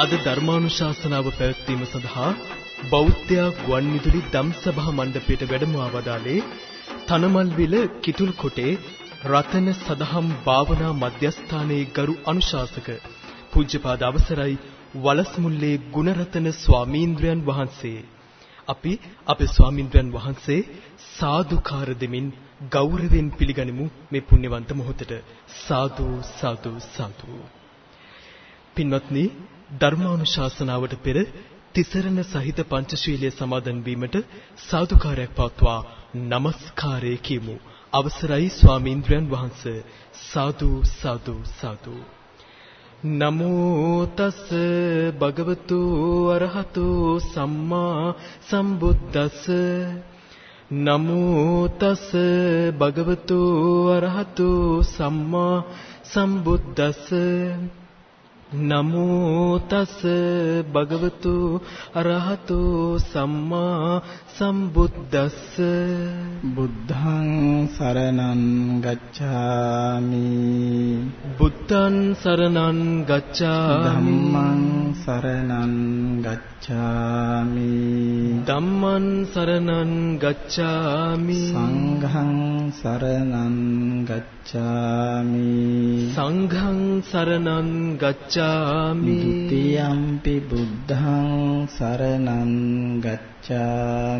අද ධර්මානුශාසනාව පැවැත්වීම සඳහා බෞද්ධ ගුවන්විදුලි ධම්සභා මණ්ඩපයට වැඩම ආවදාලේ තනමල්විල කිතුල්කොටේ රතන සදහම් භාවනා මධ්‍යස්ථානයේ ගරු අනුශාසක. පූජ්‍යපාද අවසරයි වලස්මුල්ලේ ගුණරතන ස්වාමීන්ද්‍රයන් වහන්සේ. අපි අපේ ස්වාමීන්ද්‍රයන් වහන්සේ සාදුකාර දෙමින් ගෞරවයෙන් පිළිගනිමු මේ පුණ්‍යවන්ත මොහොතට. සාදු සාදු සාදු. පින්වත්නි ධර්මානුශාසනාවට පෙර තිසරණ සහිත පංචශීලයේ සමාදන් වීමට සාදුකාරයක් පවත්වා নমස්කාරය කියමු. අවසරයි ස්වාමීන්ද්‍රයන් වහන්සේ. සාදු සාදු සාදු. නමෝ තස් භගවතු අරහතු සම්මා සම්බුද්දස්ස. නමෝ තස් භගවතු අරහතු සම්මා සම්බුද්දස්ස. නමෝ තස් භගවතු අරහතු සම්මා සම්බුද්දස්ස බුද්ධං සරණං ගච්ඡාමි. බුද්ධං සරණං ගච්ඡාමි. ධම්මං සරණං ගච්ඡාමි. ධම්මං සරණං ගච්ඡාමි. සංඝං සරණං ගච්ඡාමි. සංඝං සරණං ගච්ඡාමි. ဒ ුතියම්පි බුද්ධං සරණං ගච්ඡාමි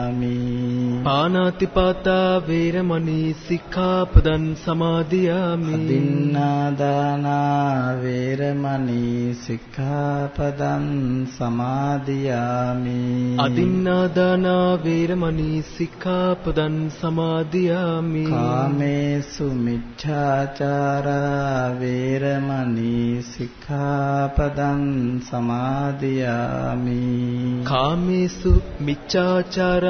සමාදියාමි පානාතිපාතා වේරමණී සික්ඛාපදං සමාදියාමි. අදින්නාදානා වේරමණී සික්ඛාපදං සමාදියාමි. අදින්නාදානා වේරමණී සික්ඛාපදං සමාදියාමි. කාමේසු මිච්ඡාචාරා වේරමණී සික්ඛාපදං සමාදියාමි. කාමේසු මිච්ඡාචාරා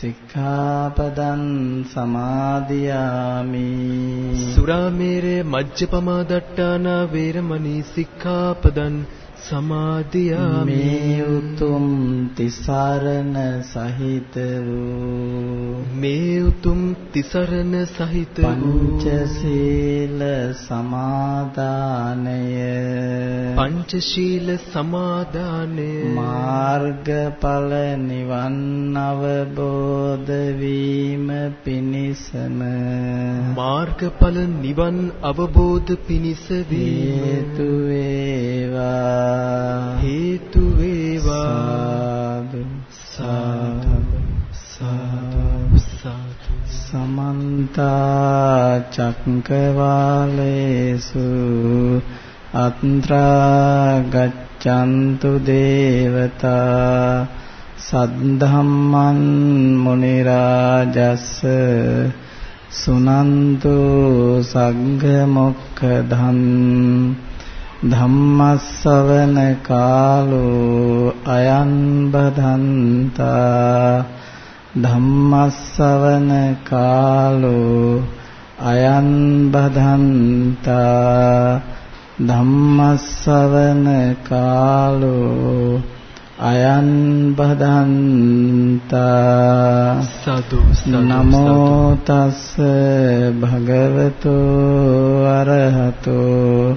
සික්ඛාපදං සමාදියාමි. සුරාමේරේ මජ්ජපමා දට්ඨානා වේරමණී සික්ඛාපදං සමාදියාමි මේ උතුම් තිසරණ සහිත වූ මේ උතුම් තිසරණ සහිත වූ පංචශීල සමාදානය. පංචශීල සමාදානය. මාර්ගඵල නිවන් අවබෝධ වීම පිණිසම. මාර්ගඵල නිවන් අවබෝධ පිණිස හේතු වේවා හේතු වේවා. සාදු සාදු සාදු සමන්ත චක්කවාලේසු අත්‍රා ගච්ඡන්තු දේවතා සද්ධම්මන් මුනි රාජස්ස සුනන්තු සග්ග මොක්ඛදම් ධම්මස්සවන කාලෝ අයං බදන්තා ධම්මස්සවන කාලෝ අයං බදන්තා ධම්මස්සවන කාලෝ අයං බදන්තා සාදු නමෝ තස් භගවතු අරහතෝ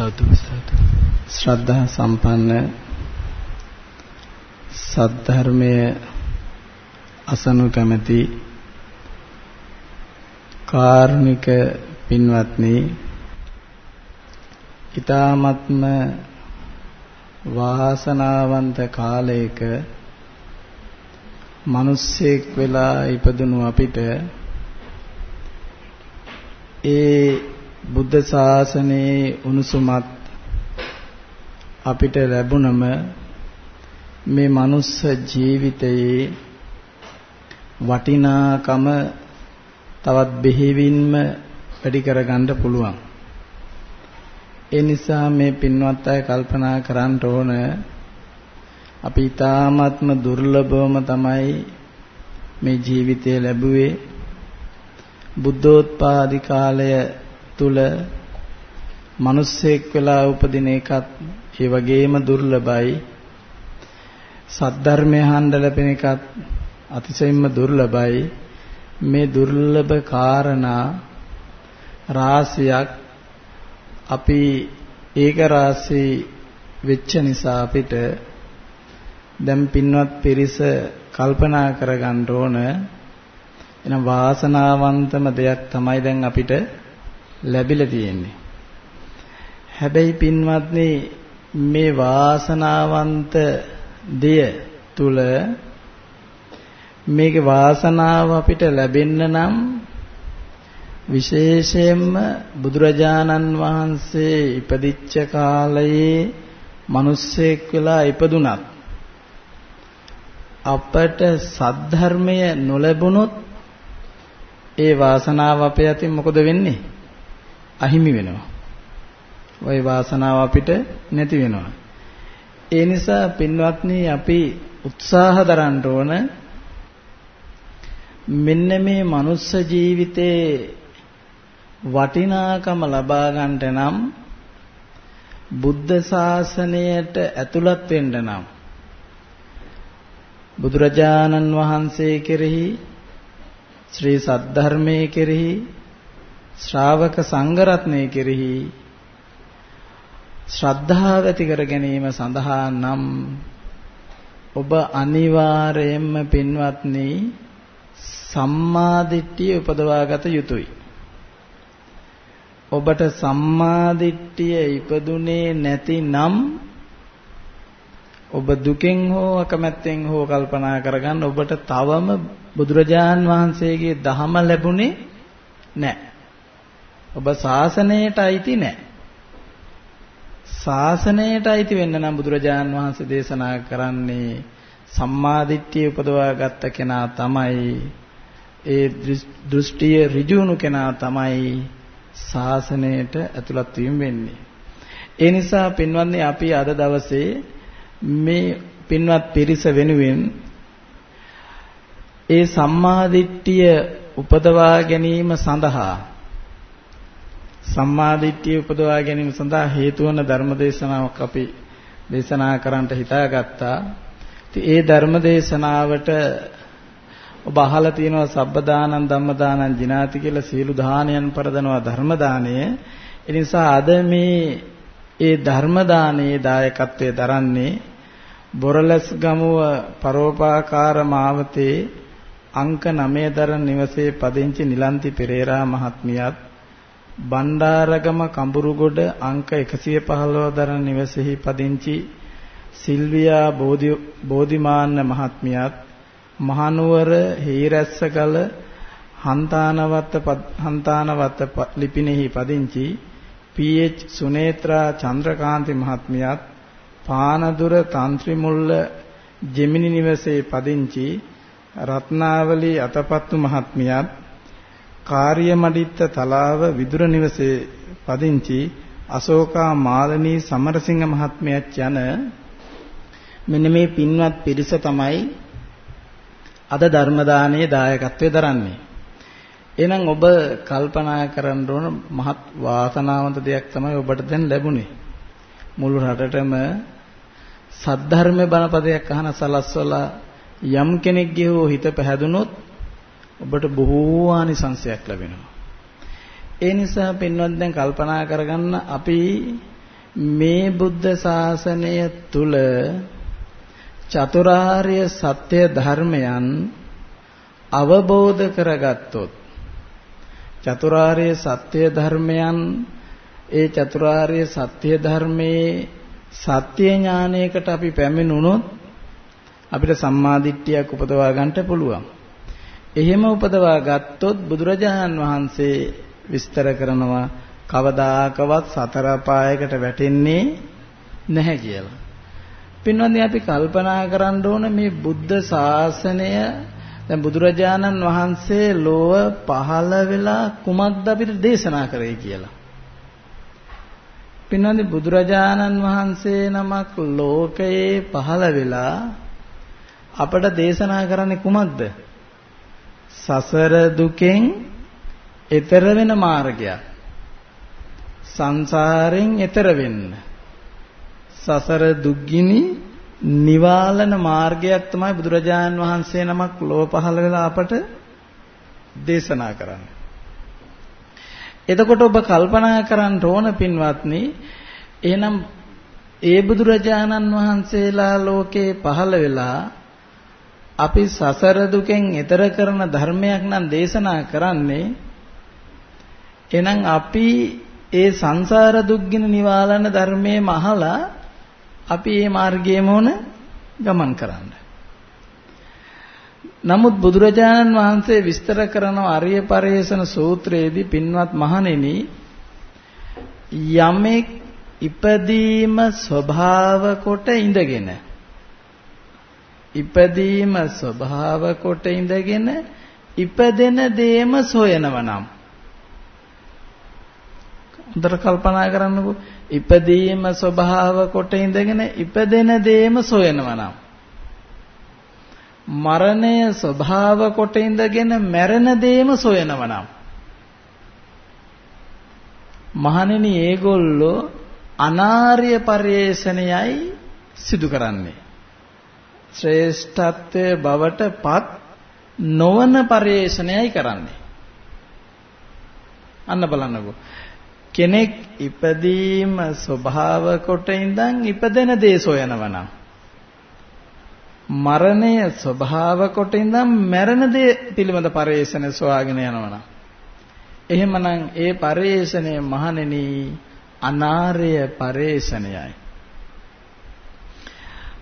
සාදු සාදු ශ්‍රද්ධා සම්පන්න සද්ධර්මයේ අසනු කැමැති කාර්මික පින්වත්නි ඊ타මත්ම වාසනාවන්ත කාලයක මිනිස්සෙක් වෙලා ඉපදුණු අපිට ඒ බුද්ධ ශාසනයේ උණුසුමත් අපිට ලැබුණම මේ මනුස්ස ජීවිතයේ වටිනාකම තවත් බෙහෙවින්ම වැඩි කරගන්න පුළුවන්. ඒ නිසා මේ පින්වත් අය කල්පනා කරන්න ඕන අපි ඊ타ත්ම දුර්ලභවම තමයි මේ ජීවිතය ලැබුවේ බුද්ධෝත්පාදි කාලය තුල මිනිස්සෙක් වෙලා උපදින එකත් ඒ වගේම දුර්ලභයි. සද්ධර්මය අහන්න ලැබෙන එකත් අතිශයින්ම දුර්ලභයි. මේ දුර්ලභ කාරණා රාශියක් අපි ඒක රාශී වෙච්ච නිසා අපිට දැන් පින්වත් පිරිස කල්පනා කරගන්න ඕන. එනම් වාසනාවන්තම දෙයක් තමයි දැන් අපිට ලැබිලා තියෙන්නේ. හැබැයි පින්වත්නි මේ වාසනාවන්ත දෙය තුල මේකේ වාසනාව අපිට ලැබෙන්න නම් විශේෂයෙන්ම බුදුරජාණන් වහන්සේ ඉපදිච්ච කාලයේ මිනිස්සෙක් වෙලා ඉපදුනත් අපට සද්ධර්මය නොලැබුණොත් ඒ වාසනාව අපේ අතින් මොකද වෙන්නේ? අහිමි වෙනවා. ওই වාසනාව අපිට නැති වෙනවා. ඒ නිසා පින්වත්නි අපි උත්සාහ දරන්න ඕන මෙන්න මේ මනුස්ස ජීවිතේ වටිනාකම ලබා ගන්නට නම් බුද්ධ ශාසනයට ඇතුළත් වෙන්න නම් බුදුරජාණන් වහන්සේ කෙරෙහි ශ්‍රී සද්ධර්මයේ කෙරෙහි ශ්‍රාවක සංඝරත්නයේ කෙරෙහි ශ්‍රද්ධාව ඇති කර ගැනීම සඳහා නම් ඔබ අනිවාර්යයෙන්ම පින්වත්නි සම්මාදිට්ඨිය උපදවාගත යුතුයි. ඔබට සම්මාදිට්ඨිය ඉපදුනේ නැතිනම් ඔබ දුකෙන් හෝ අකමැත්තෙන් හෝ කල්පනා කරගන්න ඔබට තවම බුදුරජාන් වහන්සේගේ දහම ලැබුණේ නැහැ. ඔබ ශාසනයට අයිති නැහැ. ශාසනයට අයිති වෙන්න නම් බුදුරජාන් වහන්සේ දේශනා කරන්නේ සම්මාදිට්ඨිය උපදවා ගත්ත කෙනා තමයි ඒ දෘෂ්ටිය ඍජුණු කෙනා තමයි ශාසනයට ඇතුළත් වීම වෙන්නේ. ඒ නිසා පින්වත්නි අපි අද දවසේ මේ පින්වත් පිරිස වෙනුවෙන් ඒ සම්මාදිට්ඨිය උපදවා ගැනීම සඳහා සම්මාදිට්ඨිය උපදවා ගැනීම සඳහා හේතු වන ධර්ම දේශනාවක් අපි දේශනා කරන්නට හිතාගත්තා. ඉතින් ඒ ධර්ම දේශනාවට ඔබ අහලා තියෙනවා සබ්බදානං ධම්මදානං ජිනාති කියලා සියලු දානයන් පරදනවා ධර්ම දාණය. ඒ නිසා අද මේ ඒ ධර්ම දානයේ දායකත්වයේ දරන්නේ බොරලස් ගමුව පරෝපාකාර මාවතේ අංක 9 දරන නිවසේ පදිංචි නිලන්ති පෙරේරා මහත්මියත් බණ්ඩාරගම කඹුරුගොඩ අංක 115 දරන නිවසේහි පදිංචි සිල්වියා බෝධිමාන්න මහත්මියත් මහනුවර හේරැස්සගල හන්තානවත්ත හන්තානවත්ත ලිපිනෙහි පදිංචි පීඑච් සුනේත්‍රා චන්ද්‍රකාන්ති මහත්මියත් පානදුර තන්ත්‍රිමුල්ල ජෙමිනි නිවසේ පදිංචි රත්නාවලී අතපත්තු මහත්මියත් කාර්යමඩිත්ත තලාව විදුර නිවසේ පදිංචි අශෝකා මාලනී සමරසිංහ මහත්මයාත් යන මෙන්න මේ පින්වත් පිරිස තමයි අද ධර්ම දානයේ දායකත්වයේ දරන්නේ. එහෙනම් ඔබ කල්පනා කරන්න ඕන මහත් වාසනාවන්ත දෙයක් තමයි ඔබට දැන් ලැබුණේ. මුළු රටටම සද්ධර්මයේ බණපදයක් අහන සලස්වලා යම් කෙනෙක්ගේ හෝ හිත පැහැදුනොත් ඔබට බොහෝ ආනිසංසයක් ලැබෙනවා. ඒ නිසා පින්වත් දැන් කල්පනා කරගන්න අපි මේ බුද්ධ ශාසනය තුල චතුරාර්ය සත්‍ය ධර්මයන් අවබෝධ කරගත්තොත් චතුරාර්ය සත්‍ය ධර්මයන් ඒ චතුරාර්ය සත්‍ය ධර්මයේ සත්‍ය ඥානයකට අපි පැමිණුණොත් අපිට සම්මාදිට්ඨියක් උපදවා ගන්නට පුළුවන්. එහෙම උපදවා ගත්තොත් බුදුරජාණන් වහන්සේ විස්තර කරනවා කවදාකවත් සතර පායකට වැටෙන්නේ නැහැ කියලා. පින්වත්නි අපි කල්පනා කරන්න ඕන මේ බුද්ධ ශාසනය දැන් බුදුරජාණන් වහන්සේ ලෝව පහළ වෙලා කුමක්ද අපිට දේශනා කරේ කියලා. පින්වත්නි බුදුරජාණන් වහන්සේ නමක් ලෝකයේ පහළ වෙලා අපට දේශනා කරන්නේ කුමක්ද? සසර දුකෙන් එතර වෙන මාර්ගයක්. සංසාරෙන් එතර වෙන්න. සසර දුක්ගිනි නිවාලන මාර්ගයක් තමයි බුදුරජාණන් වහන්සේ නමක් ලෝ පහළ වෙලා අපට දේශනා කරන්නේ. එතකොට ඔබ කල්පනා කරන්න ඕන පින්වත්නි එහෙනම් ඒ බුදුරජාණන් වහන්සේලා ලෝකේ පහළ වෙලා අපි සසර දුකෙන් එතර කරන ධර්මයක් නම් දේශනා කරන්නේ එහෙනම් අපි ඒ සංසාර දුක්ගින නිවාලන ධර්මයේ මහලා අපි මේ මාර්ගයේම ඕන ගමන් කරන්න. නමුත් බුදුරජාණන් වහන්සේ විස්තර කරන අරිය පරේසන සූත්‍රයේදී පින්වත් මහණෙනි යමෙක් ඉපදීම ස්වභාව කොට ඉඳගෙන ඉපදීම ස්වභාව කොට ඉඳගෙන ඉපදෙන දේම සොයනවනම් හොඳට කල්පනා කරන්නකෝ. ඉපදීම ස්වභාව කොට ඉඳගෙන ඉපදෙන දේම සොයනවනම් මරණය ස්වභාව කොට ඉඳගෙන මැරෙන දේම සොයනවනම් මහණෙනි ඒගොල්ලෝ අනාර්ය පරිේශණයයි සිදු කරන්නේ. ශ්‍රේෂ්ඨත්වයේ බවට පත් නොවන පරිේශණයයි කරන්නේ. අන්න බලන්නකෝ. කෙනෙක් ඉපදීම ස්වභාව කොට ඉඳන් ඉපදෙන දේ සොයනවනම් මරණය ස්වභාව කොට ඉඳන් මැරෙන දේ පිළිබඳ පරිේශන සොයාගෙන යනවනම් එහෙමනම් ඒ පරිේශනය මහණෙනි අනාර්ය පරිේශනයයි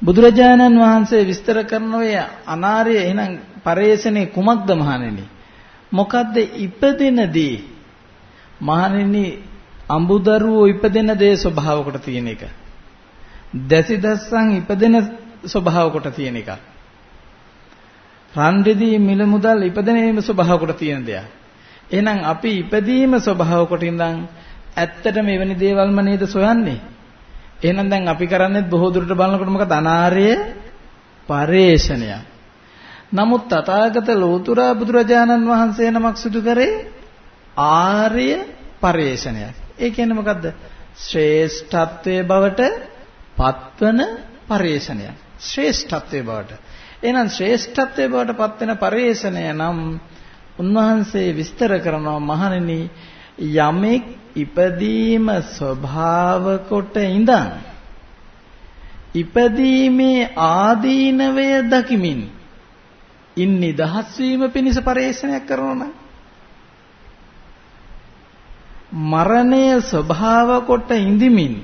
බුදුරජාණන් වහන්සේ විස්තර කරන ඔය අනාර්ය එහෙනම් පරිේශනේ කුමක්ද මහණෙනි මොකද්ද ඉපදෙනදී මහණෙනි අඹුදරුවෝ ඉපදෙන දේ ස්වභාව කොට තියෙන එක. දැසි දස්සන් ඉපදෙන ස්වභාව කොට තියෙන එක. රන් දෙදී මිල මුදල් ඉපදෙනේම ස්වභාව කොට තියෙන දෙයක්. එහෙනම් අපි ඉපදීම ස්වභාව කොට ඉඳන් ඇත්තටම එවැනි දේවල්ම නේද සොයන්නේ? එහෙනම් දැන් අපි කරන්නේ බොහෝ දුරට බලනකොට මොකද අනාර්ය පරේෂණයක්. නමුත් තථාගත ලෝතුරා බුදුරජාණන් වහන්සේ නමක් සිදු කරේ ආර්ය පරේෂණයක්. ඒ කියන්නේ මොකද්ද? ශ්‍රේෂ්ඨත්වයේ බවට පත්වන පරේෂණයක්. ශ්‍රේෂ්ඨත්වයේ බවට. එහෙනම් ශ්‍රේෂ්ඨත්වයේ බවට පත්වෙන පරේෂණය නම් උන්වහන්සේ විස්තර කරනවා මහණෙනි යමෙක් ඉපදීම ස්වභාව කොට ඉඳන් ඉපදීමේ ආදීනවය දකිමින් ඉන් නිදහස් වීම පිණිස පරේෂණයක් කරනවා නම් මරණය ස්වභාව කොට ඉඳිමින්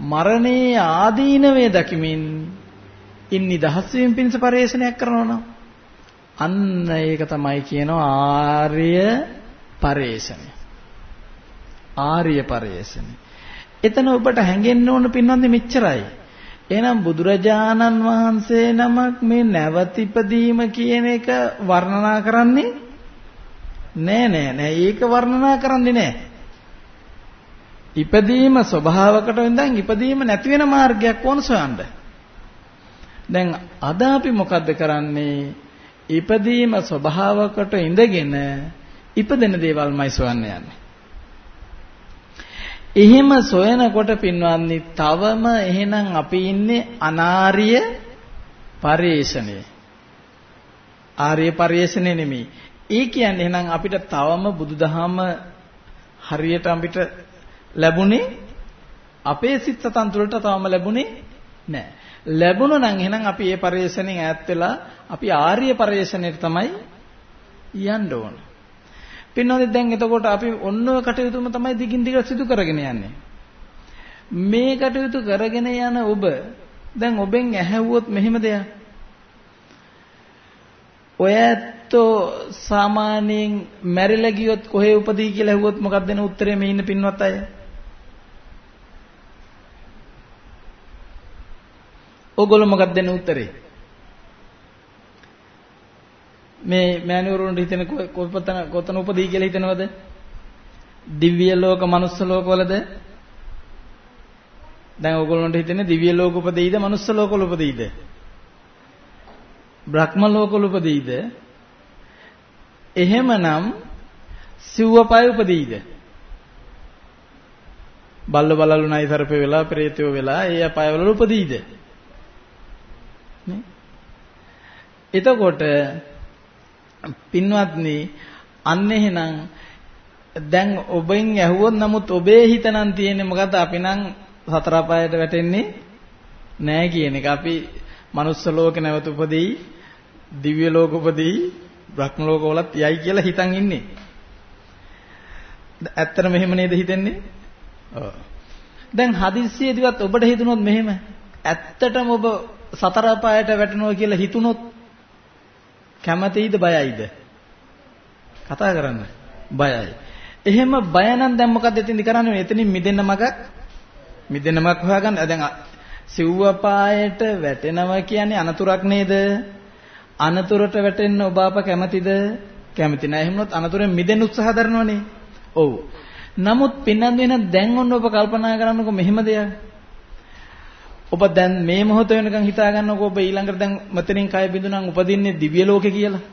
මරණයේ ආදීනවේ දකිමින් ඉන් නිදහස් වීම පිණිස පරිශ්‍රණයක් කරනවා නම් අන්න ඒක තමයි කියනවා ආර්ය පරිශ්‍රණය ආර්ය පරිශ්‍රණය එතන ඔබට හැඟෙන්න ඕන පින්වන්දි මෙච්චරයි එහෙනම් බුදුරජාණන් වහන්සේ නමක් මේ නැවතිපදීම කියන එක වර්ණනා කරන්නේ නෑ නෑ නෑ ඒක වර්ණනා කරන්නේ නෑ. ඉපදීම ස්වභාවකට ඉඳන් ඉපදීම නැති වෙන මාර්ගයක් ඕන සොයන්න. දැන් අද අපි මොකද්ද කරන්නේ? ඉපදීම ස්වභාවකට ඉඳගෙන ඉපදෙන දේවල්මයි සොයන්න යන්නේ. එහෙම සොයනකොට පින්වත්නි තවම එහෙනම් අපි ඉන්නේ අනාර්ය පරිේශණයේ. ආර්ය පරිේශණය නෙමෙයි. ඒ කියන්නේ එහෙනම් අපිට තවම බුදුදහම හරියට අපිට ලැබුණේ අපේ සිත් සතන් තුළට තවම ලැබුණේ නැහැ. ලැබුණා නම් එහෙනම් අපි ඒ පරිේශණයෙන් ඈත් වෙලා අපි ආර්ය පරිේශණයට තමයි යන්න ඕන. පින්නෝනේ දැන් එතකොට අපි ඔන්න ඔය කටයුතුම තමයි දිගින් දිගට සිදු කරගෙන යන්නේ. මේ කටයුතු කරගෙන යන ඔබ දැන් ඔබෙන් ඇහැවුවොත් මෙහෙම දෙයක්. ඔය ඇත්තෝ සාමාන්‍යයෙන් මැරිලා ගියොත් කොහේ උපදී කියලා ඇහුවොත් මොකක්ද දෙන උත්තරේ මේ ඉන්න පින්වත් අය? ඕගොල්ලෝ මොකක්ද දෙන උත්තරේ? මේ මෑණිවරුන්ට හිතෙන කොතන කොතන උපදී කියලා හිතනවද? දිව්‍ය ලෝක, මනුස්ස ලෝකවලද? දැන් ඕගොල්ලන්ට හිතෙන්නේ දිව්‍ය ලෝක උපදීද, මනුස්ස ලෝකවල උපදීද? බ්‍රහ්ම ලෝකවල උපදීද? එහෙමනම් සිව්වපය උපදීද? බල්ල බලලු නයි සර්පේ වෙලා, ප්‍රේතයෝ වෙලා, ඒ අපායවල උපදීද? නේ? එතකොට පින්වත්නි අන්න එහෙනම් දැන් ඔබෙන් ඇහුවොත් නමුත් ඔබේ හිත නම් තියෙන්නේ මොකද්ද අපි නම් සතර පායට වැටෙන්නේ නෑ කියන එක. අපි manuss ලෝක නැවත උපදී, දිව්‍ය ලෝක උපදී, බ්‍රහ්ම ලෝක වලත් යයි කියලා හිතන් ඉන්නේ. ඇත්තට මෙහෙම නේද හිතෙන්නේ? ඔව්. දැන් හදිස්සියේදීවත් ඔබට හිතුනොත් මෙහෙම ඇත්තටම ඔබ සතර පායට වැටෙනවා කියලා හිතුනොත් කැමතියිද බයයිද? කතා කරන්න. බයයි. එහෙම බය නම් දැන් මොකද එතෙන්දි කරන්නේ? එතනින් මිදෙන්න මගක් මිදෙන්න මගක් හොයාගන්න. දැන් සිව්වපායට වැටෙනවා කියන්නේ අනතුරක් නේද? අනතුරට වැටෙන්න ඔබ අප කැමතිද? කැමති නැහැ. එහෙම වුණොත් අනතුරෙන් මිදෙන්න උත්සාහ කරනවනේ. ඔව්. නමුත් පින්නන් වෙන දැන් ඔන්න ඔබ කල්පනා කරන්නකෝ මෙහෙම දෙයක්. ඔබ දැන් මේ මොහොත වෙනකන් හිතා ගන්නකො ඔබ ඊළඟට දැන් මෙතනින් කය බිඳුනන් උපදින්නේ දිව්‍ය ලෝකේ කියලා.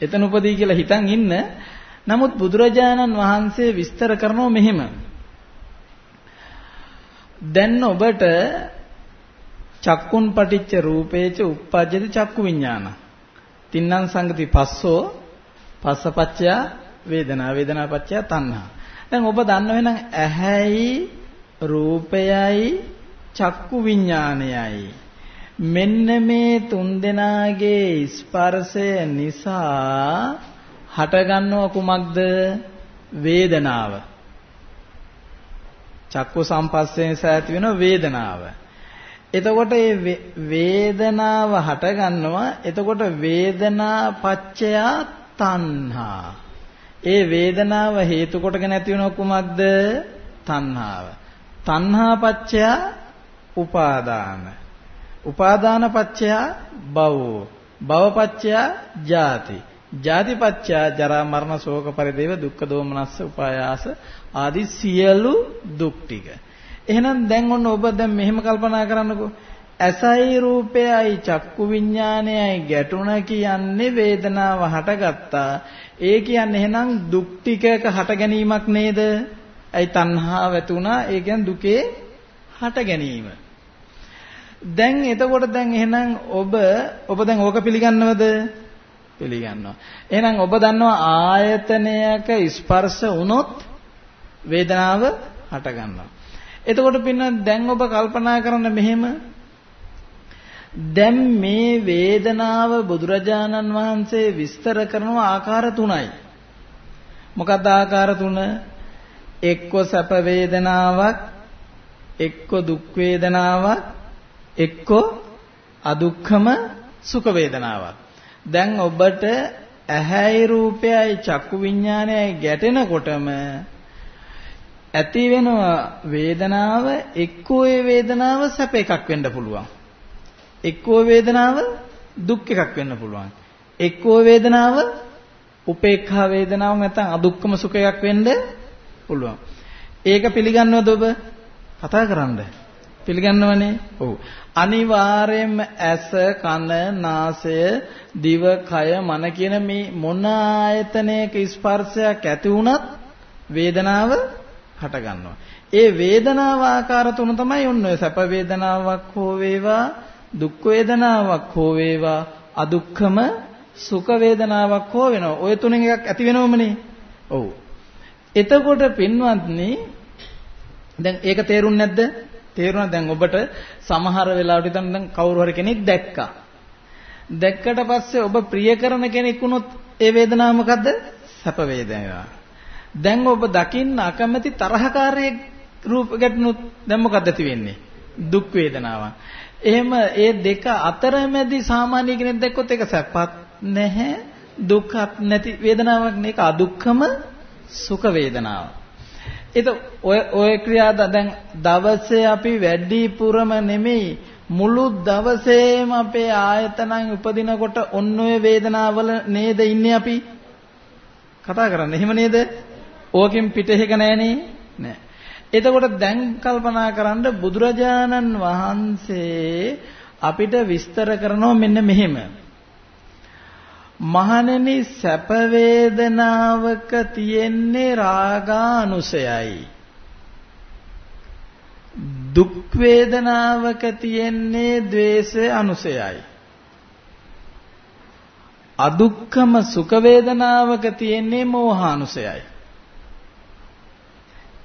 එතන උපදී කියලා හිතන් ඉන්න. නමුත් බුදුරජාණන් වහන්සේ විස්තර කරනවා මෙහෙම. දැන් ඔබට චක්කුන් පටිච්ච රූපේච uppajjati චක්කු විඥාන. තින්නම් සංගති පස්සෝ පස්සපච්චය වේදනා වේදනාපච්චය තණ්හා. දැන් ඔබ දන්නව නම් ඇහැයි රූපයයි චක්කු විඥානයයි. මෙන්න මේ තුන් දෙනාගේ ස්පර්ශය නිසා හටගන්නව කුමක්ද? වේදනාව. චක්කු සම්පස්සේ නිසා ඇති වෙන වේදනාව. එතකොට මේ වේදනාව හටගන්නවා එතකොට වේදනා පච්චය තණ්හා. ඒ වේදනාව හේතු කොටගෙන ඇති වෙන කුමක්ද? තණ්හාව. තණ්හා පච්චය උපාදාන. උපාදාන පච්චය භව භව පච්චය ජාති. ජාති පච්චය ජරා මරණ ශෝක පරිදේව දුක්ඛ දෝමනස්ස උපායාස ආදී සියලු දුක් ටික. එහෙනම් දැන් ඔන්න ඔබ දැන් මෙහෙම කල්පනා කරන්නකෝ. ඇසයි රූපයයි චක්කු විඥානයයි ගැටුණ කියන්නේ වේදනාව හටගත්තා. ඒ කියන්නේ එහෙනම් දුක් ටිකක හට ගැනීමක් නේද? ඇයි තණ්හාව ඇති වුණා? ඒ කියන්නේ දුකේ හට ගැනීම. දැන් එතකොට දැන් එහෙනම් ඔබ ඔබ දැන් ඕක පිළිගන්නවද? පිළිගන්නවා. එහෙනම් ඔබ දන්නවා ආයතනයක ස්පර්ශ වුණොත් වේදනාව හට ගන්නවා. එතකොට පින්න දැන් ඔබ කල්පනා කරන්න මෙහෙම දැන් මේ වේදනාව බුදුරජාණන් වහන්සේ විස්තර කරන ආකාර තුනයි. මොකක්ද ආකාර තුන? එක්ක සැප වේදනාවක් එක්ක දුක් වේදනාවක් එක්ක අදුක්ඛම සුඛ වේදනාවක්. දැන් ඔබට ඇහැයි රූපයයි චක්කු විඥානයයි ගැටෙනකොටම ඇති වෙන වේදනාව එක්කෝ ඒ වේදනාව සැප එකක් වෙන්න පුළුවන්. එක්කෝ වේදනාව දුක් එකක් වෙන්න පුළුවන්. එක්කෝ වේදනාව උපේක්ඛා වේදනාව නැත්නම් අදුක්කම සුඛයක් වෙන්න පුළුවන්. ඒක පිළිගන්නවද ඔබ? කතා කරන්න. පිළිගන්නවනේ? ඔව්. අනිවාර්යයෙන්ම ඇස, කන, නාසය, දිව, කය, මන කියන මේ මොන ආයතනයක ස්පර්ශයක් ඇති වුණත් වේදනාව හට ගන්නවා. ඒ වේදනාව ආකාර තුන තමයි ඔන්න ඔය සැප වේදනාවක් හෝ වේවා, දුක් වේදනාවක් හෝ වේවා, අදුක්කම සුඛ වේදනාවක් හෝ වෙනවා. ඔය තුනෙන් එකක් ඇති වෙනවමනේ. ඔව්. එතකොට පින්වත්නි දැන් ඒක තේරුන්නේ නැද්ද? තේරුණා දැන් ඔබට සමහර වෙලාවට හිතන්න දැන් කවුරු හරි කෙනෙක් දැක්කා. දැක්කට පස්සේ ඔබ ප්‍රිය කරන කෙනෙක් වුණොත් ඒ වේදනාව මොකද්ද? සැප වේදනාව. දැන් ඔබ දකින්න අකමැති තරහකාරයේ රූප ගැටුණොත් දැන් මොකද්ද ඇති වෙන්නේ? දුක් වේදනාවක්. එහෙම ඒ දෙක අතරමැදි සාමාන්‍ය කෙනෙක් දැක්කොත් ඒක සැපත් නැහැ දුක්ඛත් නැති වේදනාවක් නේ ඒක අදුක්ඛම සුඛ වේදනාවක්. ඒත ඔය ඔය ක්‍රියාව දැන් දවසේ අපි වැඩිපුරම නෙමෙයි මුළු දවසේම අපේ ආයතනන් උපදිනකොට ඔන්න ඔය වේදනාවල නේද ඉන්නේ අපි? කතා කරන්නේ. එහෙම නේද? ඕකෙන් පිටහෙක නෑනේ නෑ. එතකොට දැන් කල්පනා කරන්න බුදුරජාණන් වහන්සේ අපිට විස්තර කරනවා මෙන්න මෙහෙම. මහණෙනි සැප වේදනාවක තියෙන්නේ රාගානුසයයි. දුක් වේදනාවක තියෙන්නේ ද්වේෂ අනුසයයි අදුක්කම සුඛ වේදනාවක තියෙන්නේ මෝහානුසයයි.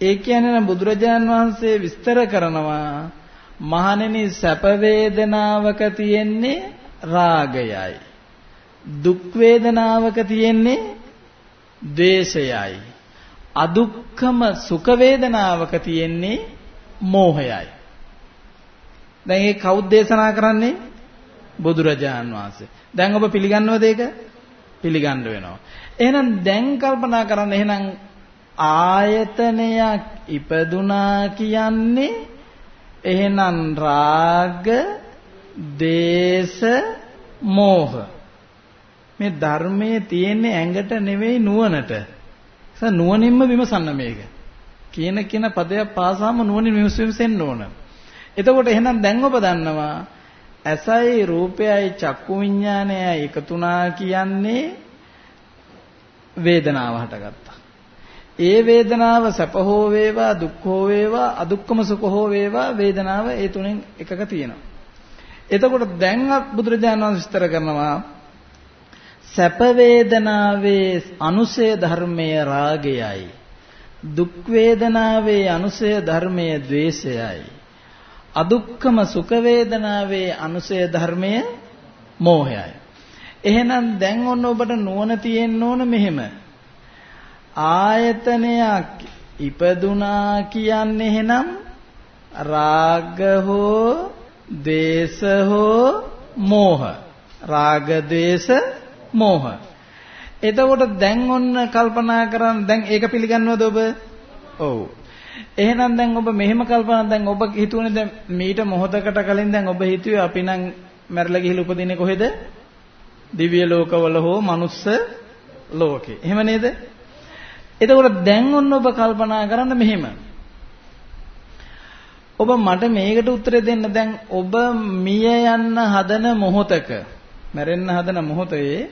ඒ කියන්නේ බුදුරජාන් වහන්සේ විස්තර කරනවා මහණෙනි සැප වේදනාවක තියෙන්නේ රාගයයි. දුක් වේදනාවක තියෙන්නේ ද්වේෂයයි. අදුක්කම සුඛ වේදනාවක තියෙන්නේ මෝහයයි. දැන් ඒ කවුද දේශනා කරන්නේ? බුදුරජාන් වහන්සේ. දැන් ඔබ පිළිගන්නවද ඒක? පිළිගන්න වෙනවා. එහෙනම් දැන් කල්පනා කරන්න එහෙනම් ආයතනයක් ඉපදුනා කියන්නේ එහෙනම් රාග, දේශ, මෝහ මේ ධර්මයේ තියෙන්නේ ඇඟට නෙවෙයි නුවණට. ඒ නුවණින්ම විමසන්න මේක. කියන කියන පදයක් පාසාම නුවණින් විමසෙන්න ඕන. එතකොට එහෙනම් දැන් ඔබ දන්නවා ඇසයි රූපයයි චක්කු විඥානයයි එකතුනා කියන්නේ වේදනාව හටගත්තා. ඒ වේදනාව සැප හෝ වේවා දුක් හෝ වේවා අදුක්කම සුඛ හෝ වේවා වේදනාව ඒ තුනෙන් එකක තියෙනවා. එතකොට දැන් බුදුරජාණන් වහන්සේ විස්තර කරනවා සැප වේදනාවේ අනුසය ධර්මය රාගයයි. දුක් වේදනාවේ අනුසය ධර්මය ද්වේෂයයි. අදුක්කම සුඛ වේදනාවේ අනුසය ධර්මය මෝහයයි. එහෙනම් දැන් ඔන්න ඔබට නුවණ තියෙන්න ඕන මෙහෙම. ආයතනයක් ඉපදුනා කියන්නේ එහෙනම් රාග හෝ දේශ හෝ මෝහ. රාග දේශ මෝහ. එතකොට දැන් ඔන්න කල්පනා කරන් දැන් ඒක පිළිගන්නවද ඔබ? ඔව්. එහෙනම් දැන් ඔබ මෙහෙම කල්පනා දැන් ඔබ හිතුවනේ දැන් මීට මොහොතකට කලින් දැන් ඔබ හිතුවේ අපි නම් මැරලා ගිහිල්ලා උපදින්නේ කොහෙද? දිව්‍ය ලෝකවල හෝ මනුස්ස ලෝකේ. එහෙම නේද? එතකොට දැන් ඔන්න ඔබ කල්පනා කරන්න මෙහෙම. ඔබ මට මේකට උත්තර දෙන්න දැන් ඔබ මිය යන්න හදන මොහොතක මැරෙන්න හදන මොහොතේ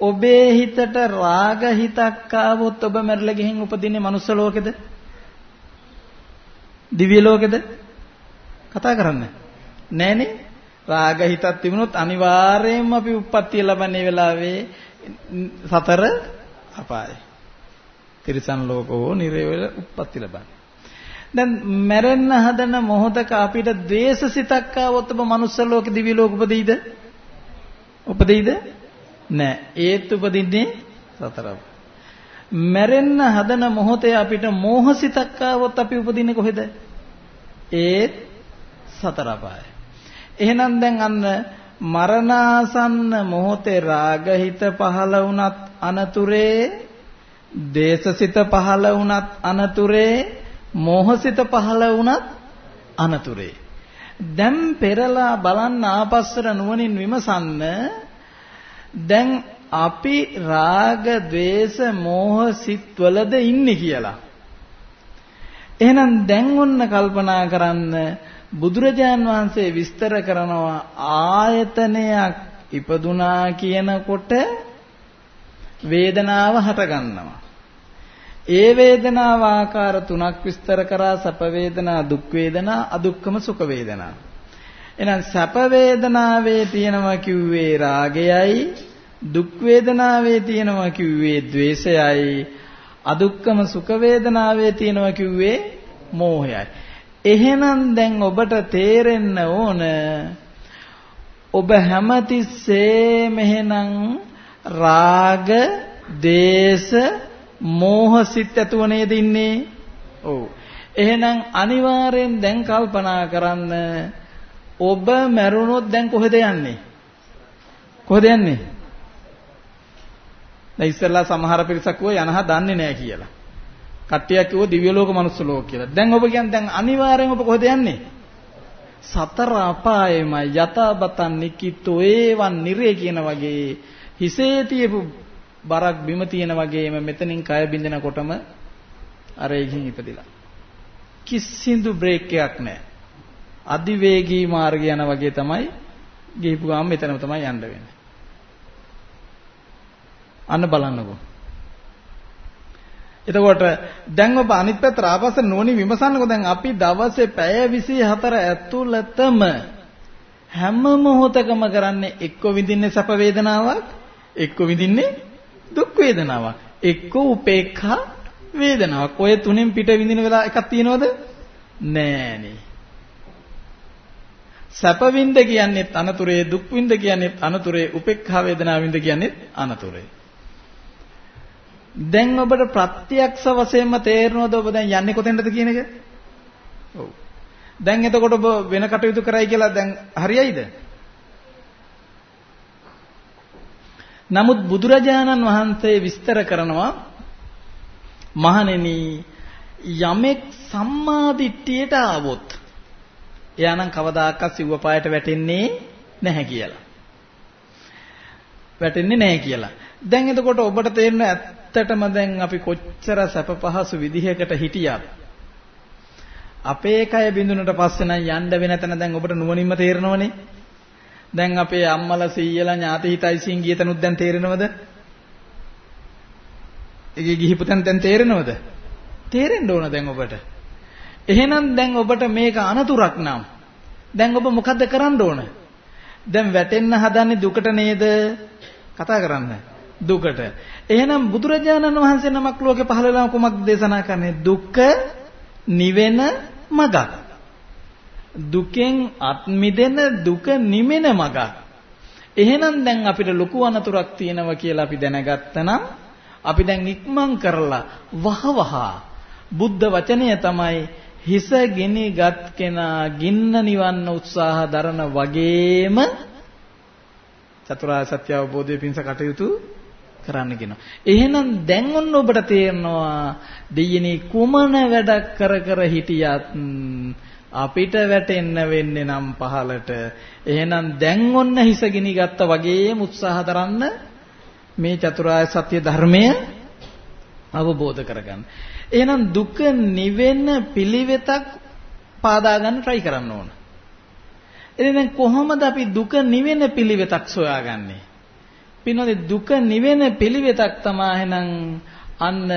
ඔබේ හිතට රාග හිතක් ආවොත් ඔබ මැරලා ගිහින් උපදින්නේ මනුස්ස ලෝකෙද? දිව්‍ය ලෝකෙද? කතා කරන්න. නෑනේ. රාග හිතක් තිබුණොත් අනිවාර්යයෙන්ම අපි උප්පත්තිය ලබන්නේ වෙලාවේ සතර අපායයි. තිරිසන් ලෝකෝ නිරේවල උප්පත්ති ලබන්නේ. දැන් මැරෙන්න හදන මොහොතක අපිට ද්වේෂ සිතක් ආවොත් ඔබ මනුස්ස ලෝකෙ දිව්‍ය ලෝක උපදීද? උපදීද? නෑ. ඒත් උපදින්නේ සතර. මැරෙන්න හදන මොහොතේ අපිට මෝහසිතක් ආවොත් අපි උපදින්නේ කොහෙද? ඒත් සතර පාය. එහෙනම් දැන් අන්න මරණාසන්න මොහොතේ රාගහිත පහළ වුණත් අනතුරේ දේශසිත පහළ වුණත් අනතුරේ මෝහසිත පහළ වුණත් අනතුරේ. දැන් පෙරලා බලන්න ආපස්සට නුවණින් විමසන්න දැන් අපි රාග, ద్వේස, මෝහ සිත්වලද ඉන්නේ කියලා. එහෙනම් දැන් ඔන්න කල්පනා කරන්න බුදුරජාන් වහන්සේ විස්තර කරනවා ආයතනයක් ඉපදුනා කියනකොට වේදනාව හටගන්නවා. ඒ වේදනාව ආකාර තුනක් විස්තර කරා සැප වේදනා දුක් වේදනා අදුක්කම සුඛ වේදනා. එහෙනම් සැප වේදනාවේ තියෙනවා කිව්වේ රාගයයි දුක් වේදනාවේ තියෙනවා කිව්වේ ద్వේෂයයි අදුක්කම සුඛ වේදනාවේ තියෙනවා කිව්වේ මෝහයයි. එහෙනම් දැන් ඔබට තේරෙන්න ඕන ඔබ හැමතිස්සෙම එහෙනම් රාග, දේශ, මෝහ සිත් ඇතුව නේද ඉන්නේ? ඔව්. එහෙනම් අනිවාර්යෙන් දැන් කල්පනා කරන්න ඔබ මැරුණොත් දැන් කොහෙද යන්නේ? කොහෙද යන්නේ? දැන් ඉස්සෙල්ලා සමහර පිරිසක් කිව්වා යනහ දන්නේ නැහැ කියලා. කට්ටියක් කිව්වා දිව්‍ය ලෝක මනුස්ස ලෝක කියලා. දැන් ඔබ කියන්නේ දැන් අනිවාර්යෙන් ඔබ කොහෙද යන්නේ? සතර අපායෙමයි යතබතන් නිකිතෝ ඒවන් නිරේ කියන වගේ හිසේ තියපු බරක් බිම තියෙන වගේම මෙතනින් කය බින්දෙනකොටම අර එකකින් ඉපදිලා. කිසිඳු බ්‍රේක් එකක් නැහැ. අධිවේගී මාර්ගය යන වගේ තමයි ගිහිපු ගාම මෙතනම තමයි යන්න වෙන්නේ. අන්න බලන්නකෝ. එතකොට දැන් ඔබ අනිත් පැත්තට ආපස්සට නොනි විමසන්නකෝ. දැන් අපි දවසේ පැය 24 ඇතුළතම හැම මොහොතකම කරන්නේ එක්ක විඳින්නේ සැප වේදනාවක් එක්ක විඳින්නේ දුක් වේදනාවක්. එක්ක උපේක්ඛා වේදනාවක්. ඔය තුනෙන් පිට විඳින වෙලා එකක් තියෙනවද? නෑනේ. සැප විඳ කියන්නේ අනතුරේ දුක් විඳ කියන්නේ අනතුරේ උපේක්ඛා වේදනාව විඳ කියන්නේ අනතුරේ දැන් ඔබට ප්‍රත්‍යක්ෂ වශයෙන්ම තේරෙනවද ඔබ දැන් යන්නේ කොතෙන්ද කියන එක? ඔව්. දැන් එතකොට ඔබ වෙන කටයුතු කරයි කියලා දැන් හරියයිද? නමුත් බුදුරජාණන් වහන්සේ විස්තර කරනවා මහණෙනි යමෙක් සම්මාදිට්ඨියට ආවොත් එයානම් කවදාකවත් සිව්ව පායට වැටෙන්නේ නැහැ කියලා. වැටෙන්නේ නැහැ කියලා. දැන් එතකොට ඔබට තේරෙන ඇත්තටම දැන් අපි කොච්චර සැප පහසු විදිහකට හිටියද අපේ කය බිඳුනට පස්සේ නම් යන්න වෙන තැන දැන් ඔබට නුවණින්ම තේරෙනවනේ දැන් අපේ අම්මලා සීයලා ඥාති හිතයිසින් ගිය තැනුත් දැන් තේරෙනවද ඒකේ ගිහිපු තැන දැන් තේරෙනවද තේරෙන්න ඕන දැන් ඔබට එහෙනම් දැන් ඔබට මේක අනතුරක් නම් දැන් ඔබ මොකද්ද කරන්න ඕන දැන් වැටෙන්න හදන්නේ දුකට නේද කතා කරන්න දුකට. එහෙනම් බුදුරජාණන් වහන්සේ නමක් ලෝකේ පහළ වෙලා කුමක්ද දේශනා කරන්නේ? දුක නිවෙන මගක්. දුකෙන් අත් මිදෙන දුක නිමෙන මගක්. එහෙනම් දැන් අපිට ලොකු අනතුරක් තියෙනවා කියලා අපි දැනගත්තනම් අපි දැන් ඉක්මන් කරලා වහවහ බුද්ධ වචනය තමයි හිස ගිනිගත් කෙනා ගින්න නිවන්න උත්සාහ දරන වගේම චතුරාර්ය සත්‍ය අවබෝධයේ පිණිස කටයුතු කරන්න කියනවා. එහෙනම් දැන් ඔන්න ඔබට තේරෙනවා දෙයියනේ කුමන වැඩක් කර කර හිටියත් අපිට වැටෙන්න වෙන්නේ නම් පහලට. එහෙනම් දැන් ඔන්න හිස ගිනි ගත්තා වගේම උත්සාහ දරන්න මේ චතුරාර්ය සත්‍ය ධර්මය අවබෝධ කරගන්න. එහෙනම් දුක නිවෙන පිළිවෙතක් පාදා ගන්න try කරන්න ඕන. එහෙනම් කොහොමද අපි දුක නිවෙන පිළිවෙතක් සොයාගන්නේ? පින්නොනේ දුක නිවෙන පිළිවෙතක් තමයි එහෙනම් අන්න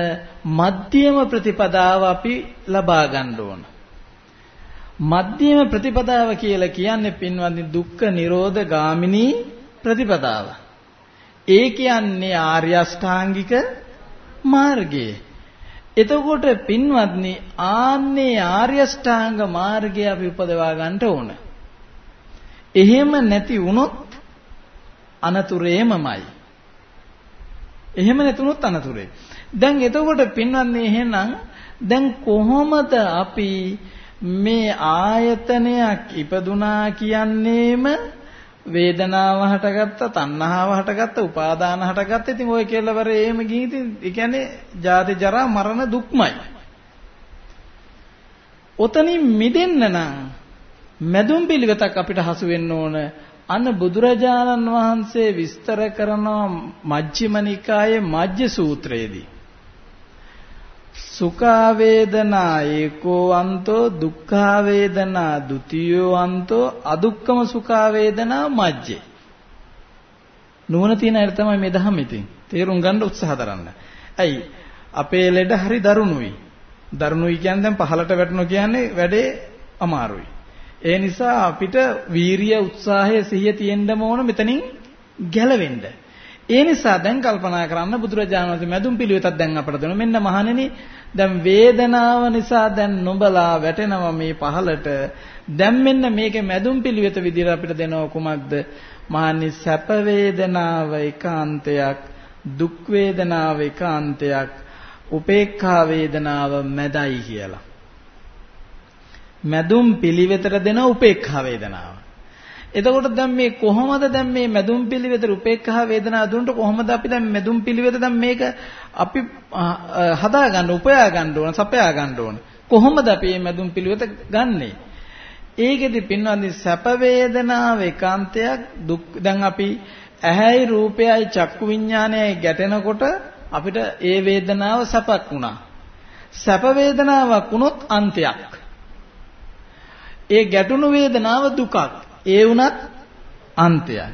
මධ්‍යම ප්‍රතිපදාව අපි ලබා ගන්න ඕන. මධ්‍යම ප්‍රතිපදාව කියලා කියන්නේ පින්වත්නි දුක්ඛ නිරෝධ ගාමිනී ප්‍රතිපදාව. ඒ කියන්නේ ආර්ය අෂ්ටාංගික මාර්ගය. එතකොට පින්වත්නි ආන්නේ ආර්ය අෂ්ටාංග මාර්ගය අපි උපදවා ගන්න ඕන. එහෙම නැති වුණොත් අනතුරේමමයි. එහෙම නැතුනොත් අනතුරේ. දැන් එතකොට පින්වත්නි එහෙනම් දැන් කොහොමද අපි මේ ආයතනයක් ඉපදුනා කියන්නේම වේදනාව හටගත්ත, තණ්හාව හටගත්ත, උපාදාන හටගත්ත. ඉතින් ඔය කෙලවර එහෙම ගිහින් ඉතින් ඒ කියන්නේ ජාති ජරා මරණ දුක්මයි. ඔතනින් මිදෙන්න නම් මැදුම් පිළිවෙතක් අපිට හසු වෙන්න ඕන. අන්න බුදුරජාණන් වහන්සේ විස්තර කරනවා මජ්ක්‍ධිම නිකායේ මජ්ජ සූත්‍රයේදී. සුඛා වේදනා ඒකෝ අන්තෝ දුක්ඛා වේදනා ဒ ුතියෝ අන්තෝ අදුක්කම සුඛා වේදනා මජ්ජේ නුවණ තියෙන අය තමයි මේ දහම ඉතින් තේරුම් ගන්න උත්සාහ කරන්න. ඇයි අපේ ලෙඩ හරි දරුණුයි. දරුණුයි කියන්නේ දැන් පහලට වැටෙනවා කියන්නේ වැඩේ අමාරුයි. ඒ නිසා අපිට වීරිය උත්සාහය සිහිය තියෙන්නම ඕන මෙතනින් ගැලවෙන්න. ඒ නිසා දැන් කල්පනා කරන්න බුදුරජාණන් වහන්සේ මැදුම් පිළිවෙතක් දැන් අපට දෙනවා. මෙන්න මහණෙනි දැන් වේදනාව නිසා දැන් නොබලා වැටෙනවා මේ පහලට. දැන් මෙන්න මේකේ මැදුම් පිළිවෙත විදිහට අපිට දෙනව කුමක්ද? මහණනි සැප වේදනාව ඒකාන්තයක්, දුක් වේදනාව ඒකාන්තයක්, උපේක්ඛා වේදනාව මැදයි කියලා. මැදුම් පිළිවෙතට දෙන උපේක්ඛා වේදනාව. එතකොට දැන් මේ කොහොමද දැන් මේ මැදුම් පිළිවෙත උපේක්ඛා වේදනා දුන්නට කොහොමද අපි දැන් මැදුම් පිළිවෙත දැන් මේක අපි හදා ගන්න උපයා ගන්න ඕන සපයා ගන්න ඕන? කොහොමද අපි මේ මැදුම් පිළිවෙත ගන්නෙ? ඒකෙදි පින්වත්නි සැප වේදනාව ඒකාන්තයක් දුක් දැන් අපි ඇහැයි රූපයයි චක්කු විඥානයයි ගැටෙනකොට අපිට ඒ වේදනාව සැපක් වුණා. සැප වේදනාවක් වුණොත් අන්තයක්. ඒ ගැටුණු වේදනාව දුකක්. ඒ වුණත් අන්තයයි.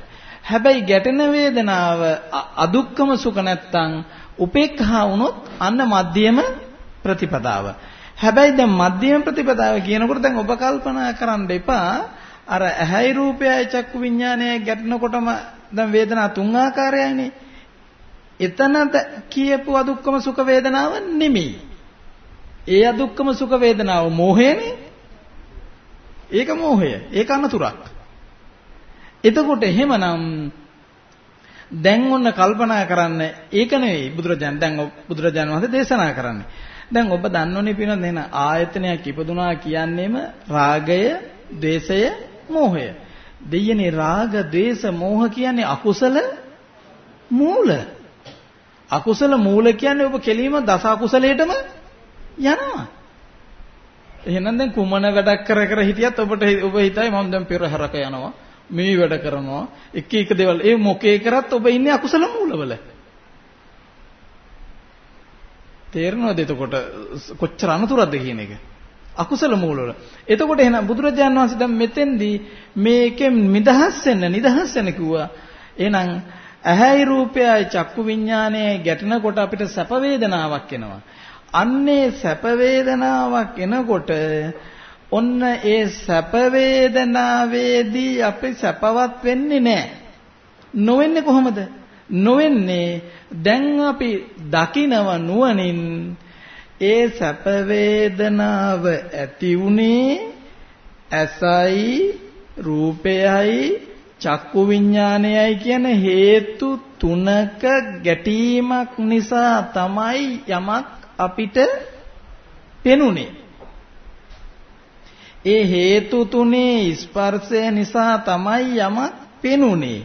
හැබැයි ගැටෙන වේදනාව අදුක්කම සුඛ නැත්තම් උපේක්ඛා වුණොත් අන්න මධ්‍යම ප්‍රතිපදාව. හැබැයි දැන් මධ්‍යම ප්‍රතිපදාව කියනකොට දැන් ඔබ කල්පනා කරන්න එපා අර ඇහැයි රූපයයි චක්කු විඥානයයි ගැටෙනකොටම දැන් වේදනා තුන් ආකාරයයිනේ. එතනද කියපු අදුක්කම සුඛ වේදනාව නෙමෙයි. ඒ අදුක්කම සුඛ වේදනාව මෝහයනේ. ඒක මෝහය. ඒක අනතුරක්. එතකොට එහෙමනම් දැන් ඔන්න කල්පනා කරන්න ඒක නෙවෙයි බුදුරජාණන් දැන් බුදුරජාණන් වහන්සේ දේශනා කරන්නේ. දැන් ඔබ දන්නෝනේ පිනොත් නේන ආයතනයක් ඉපදුනා කියන්නේම රාගය, ద్వේෂය, මෝහය. දෙයනේ රාග, ద్వේෂ, මෝහ කියන්නේ අකුසල මූල. අකුසල මූල කියන්නේ ඔබ කෙලීම දස අකුසලයටම යනවා. එහෙනම් දැන් කුමන වැඩක් කර කර හිටියත් ඔබට ඔබ හිතයි මම දැන් පෙරහැරක යනවා. මේ වැඩ කරනවා. එක එක දේවල්. ඒ මොකේ කරත් ඔබ ඉන්නේ අකුසල මූලවල. තේරෙනවද එතකොට? කොච්චර අනතුරක්ද කියන එක? අකුසල මූලවල. එතකොට එහෙනම් බුදුරජාණන් වහන්සේ දැන් මෙතෙන්දී මේකෙන් නිදහස් වෙන්න නිදහස් වෙන්න කිව්වා. එහෙනම් ඇහැයි රූපයයි චක්කු විඥානයයි ගැටෙනකොට අපිට සැප වේදනාවක් එනවා. අන්නේ සැප වේදනාවක් එනකොට ඔන්න ඒ සැප වේදනාවේදී අපි සැපවත් වෙන්නේ නැහැ. නොවෙන්නේ කොහොමද? නොවෙන්නේ දැන් අපි දකිනව නුවණින් ඒ සැප වේදනාව ඇති උනේ ඇසයි රූපයයි චක්කු විඥානයයි කියන හේතු තුනක ගැටීමක් නිසා තමයි යමක් අපිට පෙනුනේ ඒ හේතු තුනේ ස්පර්ශය නිසා තමයි යමක් පෙනුනේ.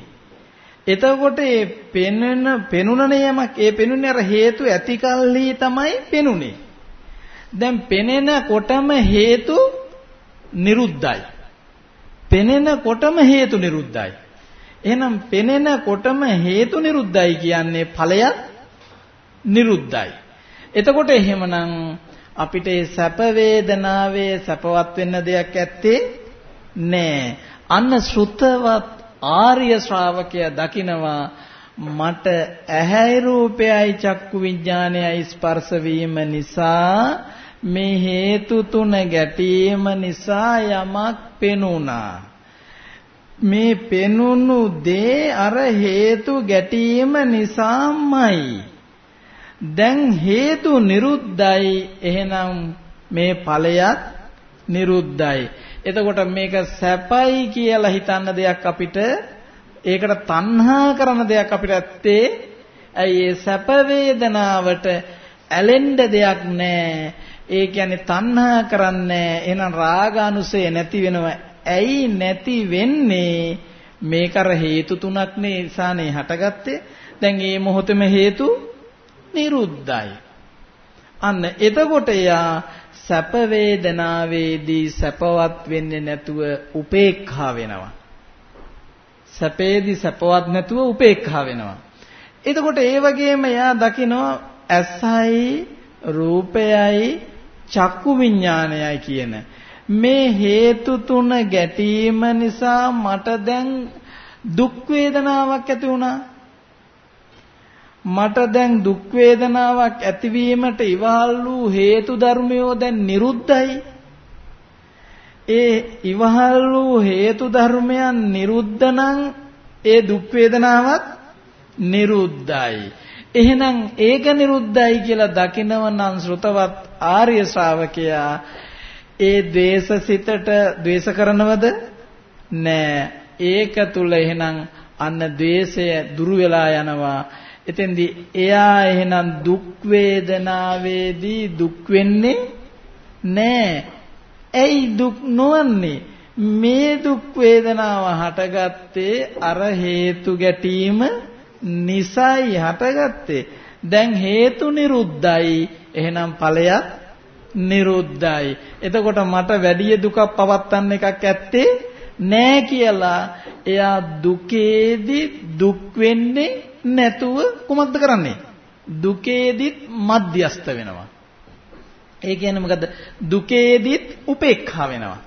එතකොට ඒ පෙනෙන පෙනුනන යමක් ඒ පෙනුනේ අර හේතු ඇති කල්හි තමයි පෙනුනේ. දැන් පෙනෙනකොටම හේතු නිරුද්ධයි. පෙනෙනකොටම හේතු නිරුද්ධයි. එහෙනම් පෙනෙනකොටම හේතු නිරුද්ධයි කියන්නේ ඵලයක් නිරුද්ධයි. එතකොට එහෙමනම් අපිට ඒ සැප වේදනාවේ සැපවත් වෙන්න දෙයක් ඇත්තේ නෑ. අන්න ශ්‍රුතවත් ආර්ය ශ්‍රාවකයා දකිනවා මට ඇහැයි රූපයයි චක්කු විඥානයයි ස්පර්ශ වීම නිසා මේ හේතු තුන ගැටීම නිසා යමක් පෙනුණා. මේ පෙනුණු දේ අර හේතු ගැටීම නිසාමයි. දැන් හේතු නිරුද්ධයි. එහෙනම් මේ ඵලයත් නිරුද්ධයි. එතකොට මේක සැපයි කියලා හිතන්න දෙයක් අපිට ඒකට තණ්හා කරන දෙයක් අපිට ඇත්තේ ඇයි ඒ සැප වේදනාවට ඇලෙන්න දෙයක් නැහැ ඒ කියන්නේ තණ්හා කරන්නේ එහෙනම් රාගානුසය නැති වෙනවා. ඇයි නැති වෙන්නේ? මේකර හේතු තුනක් නේ. ඉසානේ හටගත්තේ. දැන් මේ මොහොතේම හේතු නිරුද්ධයි. අන්න එතකොට එයා සැප වේදනාවේදී සැපවත් වෙන්නේ නැතුව උපේක්ඛා වෙනවා. සැපේදී සැපවත් නැතුව උපේක්ඛා වෙනවා. එතකොට ඒ වගේම එයා දකිනවා ඇසයි රූපයයි චක්කු විඥානයයි කියන මේ හේතු තුන ගැටීම නිසා මට දැන් දුක් වේදනාවක් ඇති වුණා මට දැන් දුක් වේදනාවක් ඇතිවීමට ඉවහල් වූ හේතු ධර්මයෝ දැන් නිරුද්ධයි ඒ ඉවහල් වූ හේතු ධර්මයන් නිරුද්ධ නම් ඒ දුක් වේදනාවත් නිරුද්ධයි. එහෙනම් ඒක නිරුද්ධයි කියලා දකිනව නම් ශ්‍රුතවත් ආර්ය ශ්‍රාවකයා ඒ ද්වේෂසිතට ද්වේෂ කරනවද? නෑ. ඒක තුල එහෙනම් අන්න ද්වේෂය දුරු වෙලා යනවා. එතෙන්දී එයා එහෙනම් දුක් වේදනාවේදී දුක් වෙන්නේ නෑ. ඇයි දුක් නොවන්නේ? මේ දුක් වේදනාව හටගත්තේ අර හේතු ගැටීම නිසයි හටගත්තේ. දැන් හේතු නිරුද්ධයි. එහෙනම් ඵලයක් නිරුද්ධයි. එතකොට මට වැඩි දුකක් පවත්තන්න එකක් ඇත්තේ නෑ කියලා එයා දුකේදී දුක් වෙන්නේ නැතුව කුමක්ද කරන්නේ? දුකේදිත් මධ්‍යස්ත වෙනවා. ඒ කියන්නේ මොකද? දුකේදිත් උපේක්ඛා වෙනවා.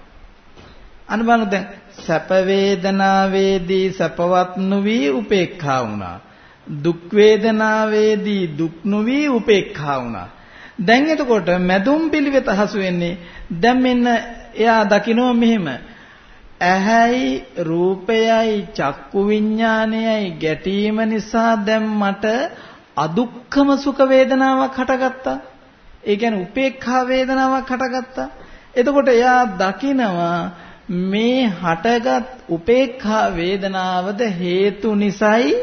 අන්න බලන්න දැන් සැප වේදනාවේදී සැපවත් නොවි උපේක්ඛා වුණා. දුක් වේදනාවේදී දුක් නොවි උපේක්ඛා වුණා. දැන් එතකොට මැදුම් පිළිවෙත හසු වෙන්නේ දැන් මෙන්න එයා දකිනවා මෙහෙම ඇහැයි රූපයයි චක්කු විඥානයයි ගැටීම නිසා දැන් මට අදුක්කම සුඛ වේදනාවක් හටගත්තා. ඒ කියන්නේ උපේක්ඛා වේදනාවක් හටගත්තා. එතකොට එයා දකිනවා මේ හටගත් උපේක්ඛා වේදනාවද හේතු නිසයි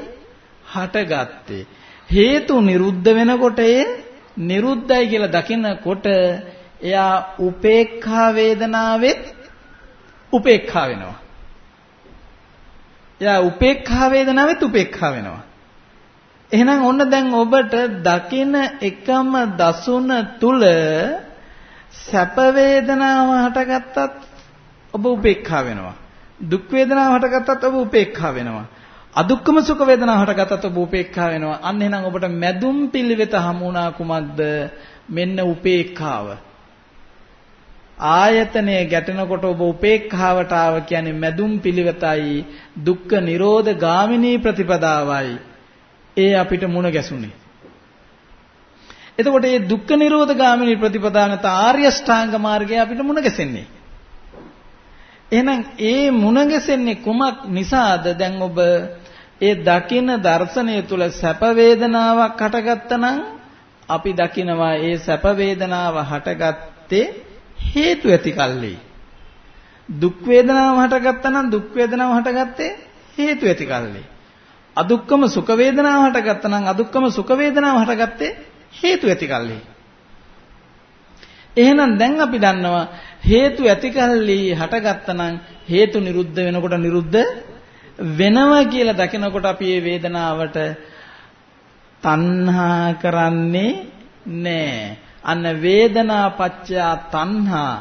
හටගත්තේ. හේතු නිරුද්ධ වෙනකොට ඒ නිරුද්ධයි කියලා දකිනකොට එයා උපේක්ඛා වේදනාවෙත් උපේක්ඛා වෙනවා. එයා උපේක්ඛා වේදනාවෙත් උපේක්ඛා වෙනවා. එහෙනම් ඔන්න දැන් ඔබට දකින එකම දසුන තුල සැප වේදනාව හටගත්තත් ඔබ උපේක්ඛා වෙනවා. දුක් වේදනාව හටගත්තත් ඔබ උපේක්ඛා වෙනවා. අදුක්කම සුඛ වේදනාව හටගත්තත් ඔබ උපේක්ඛා වෙනවා. අන්න එහෙනම් ඔබට මැදුම් පිළිවෙත හමුණා කුමක්ද? මෙන්න උපේක්ඛාව. ආයතනය ගැටෙනකොට ඔබ උපේක්ඛාවට ආව කියන්නේ මැදුම් පිළිවෙතයි දුක්ඛ නිරෝධ ගාමිනී ප්‍රතිපදාවයි ඒ අපිට මුණ ගැසුනේ. එතකොට මේ දුක්ඛ නිරෝධ ගාමිනී ප්‍රතිපදාව නැත ආර්ය ශ්‍රාංග මාර්ගය අපිට මුණ ගැසෙන්නේ. එහෙනම් ඒ මුණ ගැසෙන්නේ කුමක් නිසාද? දැන් ඔබ ඒ දකින දර්ශනය තුල සැප වේදනාවක් හටගත්තනම් අපි දකිනවා ඒ සැප වේදනාව හටගත්තේ හේතු ඇති කල්ලි. දුක් වේදනාව හටගත්තනම් දුක් වේදනාව හටගත්තේ හේතු ඇති කල්ලි. අදුක්කම සුඛ වේදනාව හටගත්තා නම් අදුක්කම සුඛ වේදනාව හටගත්තේ හේතු ඇති කල්හි. එහෙනම් දැන් අපි දන්නවා හේතු ඇති කල්හි හටගත්තා නම් හේතු නිරුද්ධ වෙනකොට නිරුද්ධ වෙනවා කියලා දකිනකොට අපි මේ වේදනාවට තණ්හා කරන්නේ නැහැ. අන්න වේදනා පච්චා තණ්හා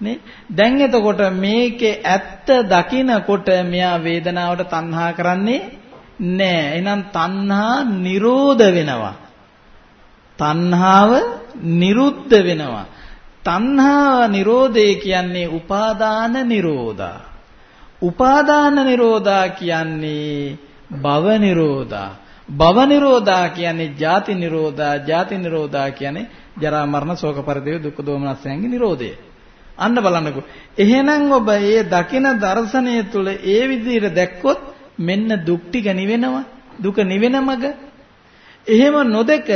නේ දැන් එතකොට මේකේ ඇත්ත දකිනකොට මෙයා වේදනාවට තණ්හා කරන්නේ නෑ. එහෙනම් තණ්හා නිරෝධ වෙනවා. තණ්හාව නිරුද්ධ වෙනවා. තණ්හා නිරෝධය කියන්නේ උපාදාන නිරෝධා. උපාදාන නිරෝධා කියන්නේ භව නිරෝධා. භව නිරෝධා කියන්නේ ජාති නිරෝධා. ජාති නිරෝධා කියන්නේ ජරා මරණ ශෝක පරිදේව දුක්ඛ දෝමනස්යන්ගේ නිරෝධය. අන්න බලන්නකෝ. එහෙනම් ඔබ මේ දකින දර්ශනය තුල ඒ විදිහට දැක්කොත් මෙන්න දුක් ටික නිවෙනවා. දුක නිවෙන මග. එහෙම නොදක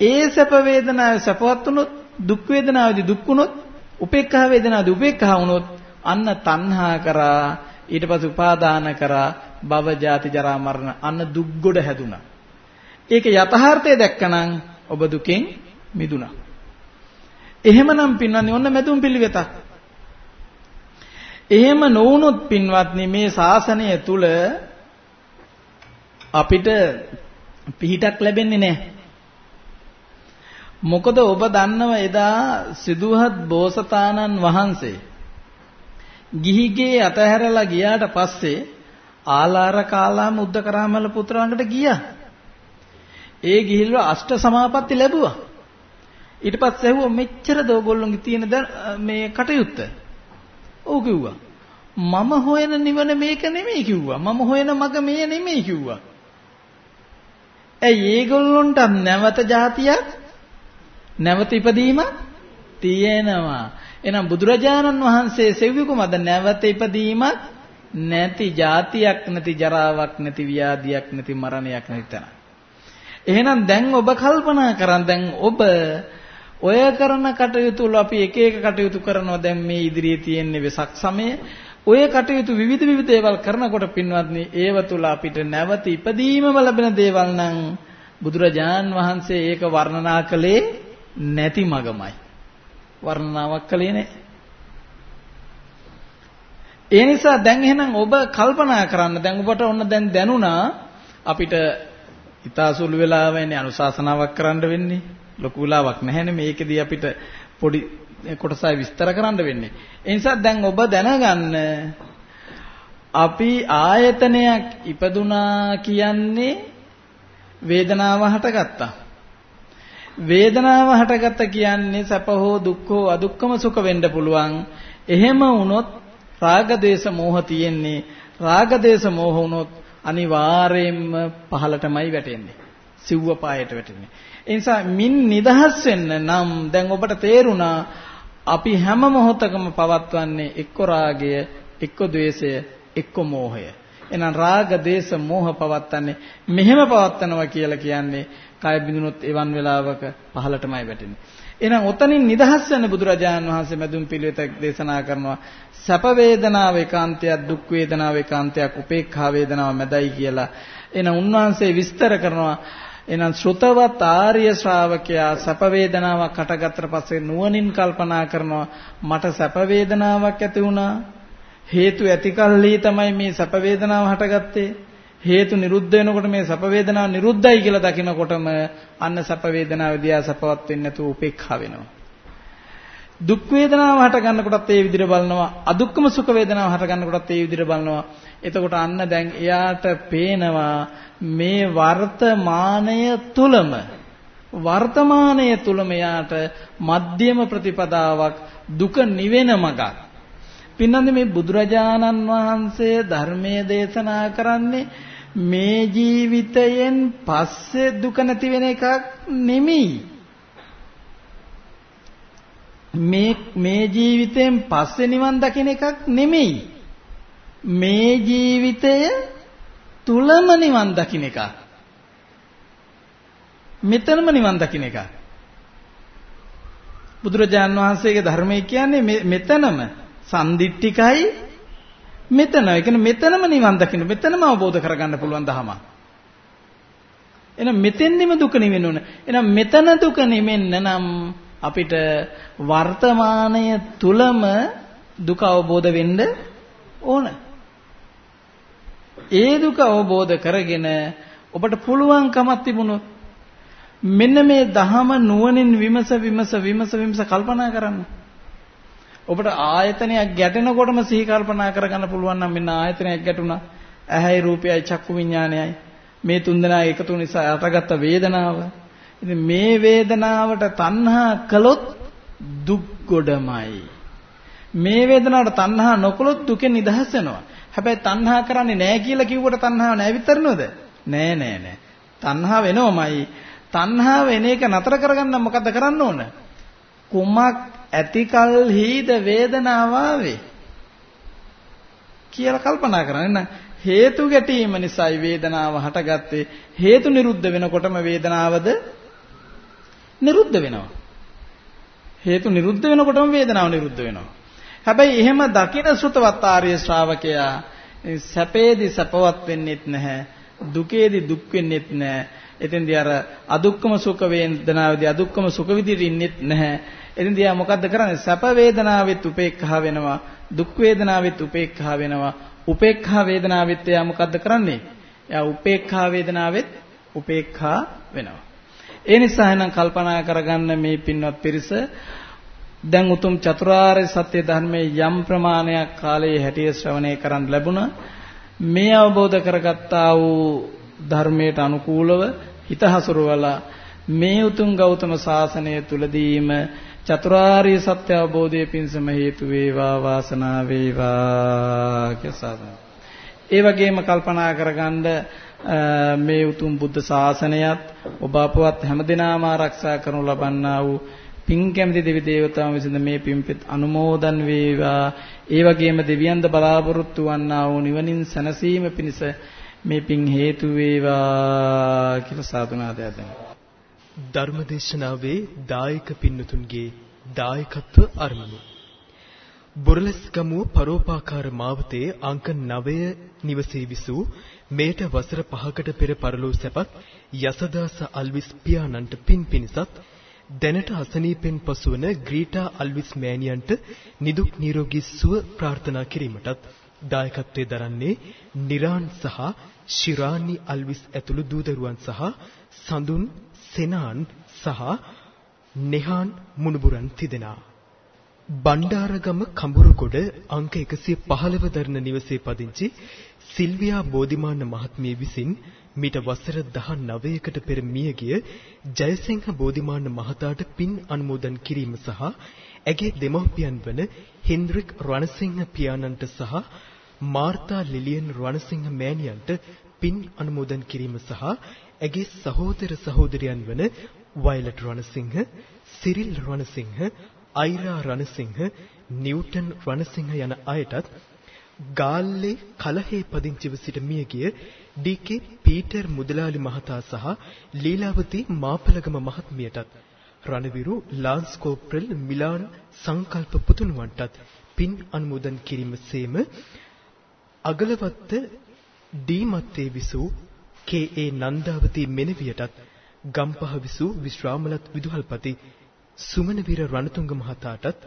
ඒ සැප වේදනාව සැපවත් වුණොත් දුක් වේදනාවේදී දුක් වුණොත් උපේක්ඛා වේදනාවේදී උපේක්ඛා වුණොත් අන්න තණ්හා කරා ඊට පස්සේ උපාදාන කරා භව ජාති ජරා මරණ අන්න දුක් ගොඩ හැදුනා. ඒක යථාර්ථය දැක්කනම් ඔබ දුකෙන් මිදුණා. එහෙමනම් පින්වත්නි ඔන්න මෙතුම් පිළිවෙතක්. එහෙම නොවුනොත් පින්වත්නි මේ ශාසනය තුල අපිට පිහිටක් ලැබෙන්නේ නැහැ. මොකද ඔබ දන්නව එදා සිදුහත් බෝසතාණන් වහන්සේ ගිහිගේ අතහැරලා ගියාට පස්සේ ආලාර කාලාම උද්දකරාමල පුත්‍ර ළඟට ගියා. ඒ ගිහිල්ලා අෂ්ට සමාපatti ලැබුවා. ඊට පස්සේ ඇහුවා මෙච්චරද ඕගොල්ලෝගේ තියෙන මේ කටයුත්ත? ඔව් කිව්වා. මම හොයන නිවන මේක නෙමෙයි කිව්වා. මම හොයන මග මේ නෙමෙයි කිව්වා. ඇයි ඒගොල්ලොන්ට නැවත જાතියක් නැවත ඉපදීමක් තියෙනවා. එහෙනම් බුදුරජාණන් වහන්සේ සෙව්වේ කොහමද නැවත ඉපදීමක් නැති જાතියක් නැති ජරාවක් නැති ව්‍යාධියක් නැති මරණයක් නැති තැන. එහෙනම් දැන් ඔබ කල්පනා කරන් දැන් ඔබ ඔය කරන කටයුතු වල අපි එක එක කටයුතු කරනවා. දැන් මේ ඉදිරියේ තියෙන වෙසක් සමය ඔය කටයුතු විවිධ විවිධ දේවල් කරනකොට පින්වත්නි ඒව තුල අපිට නැවත ඉපදීමම ලැබෙන දේවල් නම් බුදුරජාන් වහන්සේ ඒක වර්ණනා කළේ නැති මගමයි. වර්ණනාවක් කළේ නැහැ ඒ නිසා දැන් එහෙනම් ඔබ කල්පනා කරන්න දැන් ඔබට ඔන්න දැන් දැනුණා අපිට ඊතාසුළු වෙලාව වෙන්නේ අනුශාසනාවක් කරන්න වෙන්නේ. ලොකු වෙලාවක් නැහැනේ මේකෙදී අපිට පොඩි කොටසයි විස්තර කරන්න වෙන්නේ. ඒ නිසා දැන් ඔබ දැනගන්න අපි ආයතනයක් ඉපදුනා කියන්නේ වේදනාව හටගත්තා. වේදනාව හටගත්ත කියන්නේ සැප හෝ දුක් හෝ අදුක්කම සුඛ වෙන්න පුළුවන්. එහෙම වුණොත් රාග දේශ මෝහ තියෙන්නේ. රාග දේශ මෝහ වුණොත් අනිවාර්යයෙන්ම පහලටමයි වැටෙන්නේ. සිව්ව පායට වැටෙන්නේ. ඒ නිසා මින් නිදහස් වෙන්න නම් දැන් ඔබට තේරුණා අපි හැම මොහොතකම පවත්වන්නේ එක්ක රාගය, එක්ක ద్వේෂය, එක්ක මෝහය. එහෙනම් රාග, දේශ, මෝහ පවත්න්නේ මෙහෙම පවත්නවා කියලා කියන්නේ කය බිඳුනොත් එවන් වෙලාවක පහලටමයි වැටෙන්නේ. එහෙනම් ඔතනින් නිදහස් වෙන බුදුරජාණන් වහන්සේ මැදුම් පිළිවෙතක් දේශනා කරනවා සැප වේදනාව ඒකාන්තයක් දුක් වේදනාව ඒකාන්තයක් උපේක්ඛා වේදනාව මැදයි කියලා. එහෙනම් උන්වහන්සේ විස්තර කරනවා එහෙනම් ශ්‍රුතවත් ආර්ය ශ්‍රාවකයා සැප වේදනාවක් හටගත්තට පස්සේ නුවණින් කල්පනා කරනවා මට සැප වේදනාවක් ඇති වුණා. හේතු ඇතිකල්හි තමයි මේ සැප වේදනාව හටගත්තේ. හේතු නිරුද්ධ වෙනකොට මේ සැප වේදනාව නිරුද්ධයි කියලා දකිනකොටම අන්න සැප වේදනාව දිහා සැපවත් වෙන්නේ නැතුව උපේක්ෂා වෙනවා. දුක් වේදනාව හට ගන්නකොටත් ඒ විදිහට බලනවා. අදුක්කම සුඛ වේදනාව හට ගන්නකොටත් ඒ විදිහට බලනවා. එතකොට අන්න දැන් එයාට පේනවා මේ වර්තමානය තුලම වර්තමානය තුලම යාට මධ්‍යම ප්‍රතිපදාවක් දුක නිවෙන මගක්. පින්නන්ද මේ බුදුරජාණන් වහන්සේ ධර්මයේ දේශනා කරන්නේ මේ ජීවිතයෙන් පස්සේ දුක නැති වෙන එකක් නෙමෙයි. මේ මේ ජීවිතයෙන් පස්සේ නිවන් දකින එකක් නෙමෙයි. මේ ජීවිතය තුලම නිවන් දකින්න එක. මෙතනම නිවන් දකින්න එක. බුදුරජාන් වහන්සේගේ ධර්මය කියන්නේ මෙතනම සම්දිට්ඨිකයි මෙතන. ඒ කියන්නේ මෙතනම නිවන් දකින්න මෙතනම අවබෝධ කරගන්න පුළුවන් දහම. එහෙනම් මෙතෙන්දිම දුක නිවෙන්න ඕන. එහෙනම් මෙතන දුක නිවෙන්න නම් අපිට වර්තමානය තුලම දුක අවබෝධ වෙන්න ඕන. ඒ දුක අවබෝධ කරගෙන ඔබට පුළුවන්කමක් තිබුණොත් මෙන්න මේ දහම නුවණින් විමස විමස විමස විමස කල්පනා කරන්න. ඔබට ආයතනයක් ගැටෙනකොටම සිහි කල්පනා කරගන්න පුළුවන් නම් මෙන්න ආයතනයක් ගැටුණා. ඇහැයි රූපයයි චක්කු විඥානයයි මේ තුන්දෙනා එකතු නිසා අටගත්ත වේදනාව. ඉතින් මේ වේදනාවට තණ්හා කළොත් දුක් ගොඩමයි. මේ වේදනාවට තණ්හා නොකළොත් දුකෙන් නිදහස් වෙනවා. හැබැයි තණ්හා කරන්නේ නැහැ කියලා කිව්වට තණ්හාව නැහැ විතරනවද? නෑ නෑ නෑ. තණ්හා වෙනවමයි. තණ්හා වෙන එක නතර කරගන්න මොකද්ද කරන්න ඕන? කුමක් ඇතිකල්හිද වේදනාව ආවේ? කියලා කල්පනා කරන්න. එහෙනම් හේතු ගැටීම නිසායි වේදනාව හටගත්තේ. හේතු නිරුද්ධ වෙනකොටම වේදනාවද නිරුද්ධ වෙනවා. හේතු නිරුද්ධ වෙනකොටම වේදනාව නිරුද්ධ වෙනවා. හැබැයි එහෙම දකින සුතවත් ආර්ය ශ්‍රාවකයා සැපේදී සැපවත් වෙන්නෙත් නැහැ දුකේදී දුක් වෙන්නෙත් නැහැ. එතෙන්දී අර අදුක්කම සුඛ වේදනාවේදී අදුක්කම සුඛ විදිහට ඉන්නෙත් නැහැ. එතෙන්දී ආ මොකද්ද කරන්නේ? සැප වේදනාවෙත් උපේක්ඛා වෙනවා දුක් වේදනාවෙත් උපේක්ඛා වෙනවා. උපේක්ඛා වේදනාවෙත් එයා මොකද්ද කරන්නේ? එයා උපේක්ඛා වේදනාවෙත් උපේක්ඛා වෙනවා. ඒ නිසා එහෙනම් කල්පනා කරගන්න මේ පින්වත් පිරිස දැන් උතුම් චතුරාර්ය සත්‍ය ධර්මයේ යම් ප්‍රමාණයක් කාලයේ හැටිය ශ්‍රවණය කරන් ලැබුණා. මේ අවබෝධ කරගත්තා වූ ධර්මයට අනුකූලව හිත හසුරුවලා මේ උතුම් ගෞතම සාසනය තුලදීම චතුරාර්ය සත්‍ය අවබෝධයේ පිණසම හේතු වේවා වාසනාව වේවා කියලා ඒ වගේම කල්පනා කරගන්න මේ උතුම් බුද්ධ ශාසනයත් ඔබ අපවත් හැමදිනාම ආරක්ෂා කරනු ලබන්නා වූ පින් කැමති දෙවි දේවතාවුන් විසින් මේ පින්පෙත් අනුමෝදන් වේවා. ඒ වගේම දෙවියන්ද බලාපොරොත්තු වන්නා වූ නිවනින් සැනසීම පිණිස මේ පින් හේතු වේවා කියලා සාදුනාදයක් දෙනවා. ධර්මදේශනාවේ දායක පින්නතුන්ගේ දායකත්ව අරමුණු. බොරලස්ගමුව පරෝපාකාර මාවතේ අංක 9 නිවසේ විසූ මේට වසර 5කට පෙර පරලෝ සැපත් යසදාස අල්විස් පියාණන්ට පින් පිණිසත් දැනට අසනීපෙන් පසුවන ග්‍රීටා අල්විස් මෑණියන්ට නිදුක් නිරෝගී සුව ප්‍රාර්ථනා කිරීමටත් දායකත්වයේ දරන්නේ නිරාන් සහ ශිරානි අල්විස් ඇතුළු දූදරුවන් සහ සඳුන් සෙනාන් සහ නෙහාන් මුණුබුරන් තිදෙනා. බණ්ඩාරගම කඹුරුගොඩ අංක 115 දරන නිවසේ පදිංචි සිල්වියා බෝධිමාන මහත්මිය විසින් මීට වසර 19කට පෙර මියගිය ජයසිංහ බෝධිමාන මහතාට පින් අනුමෝදන් කිරීම සහ ඇගේ දෙමව්පියන් වන හෙන්රික් රණසිංහ පියාණන්ට සහ මාර්තා ලිලියන් රණසිංහ මෑණියන්ට පින් අනුමෝදන් කිරීම සහ ඇගේ සහෝදර සහෝදරියන් වන Violet Ranasinghe, Cyril Ranasinghe, Ira Ranasinghe, Newton Ranasinghe යන අයටත් ගාල්ලේ කලහේ පදිංචිව සිට මියගිය ඩී.කේ. පීටර් මුදලාලි මහතා සහ ලීලාවතී මාපලගම මහත්මියටත් රණවිරු ලාන්ස් කෝප්‍රල් මිලාන් සංකල්ප පුතුණුවන්ටත් පින් අනුමෝදන් කිරීම සේම අගලවත්ත ඩී මත්තේ විසූ කේ.ඒ. නන්දාවතී මෙනවියටත් ගම්පහ විසූ විශ්‍රාමලත් විදුහල්පති සුමනවීර රණතුංග මහතාටත්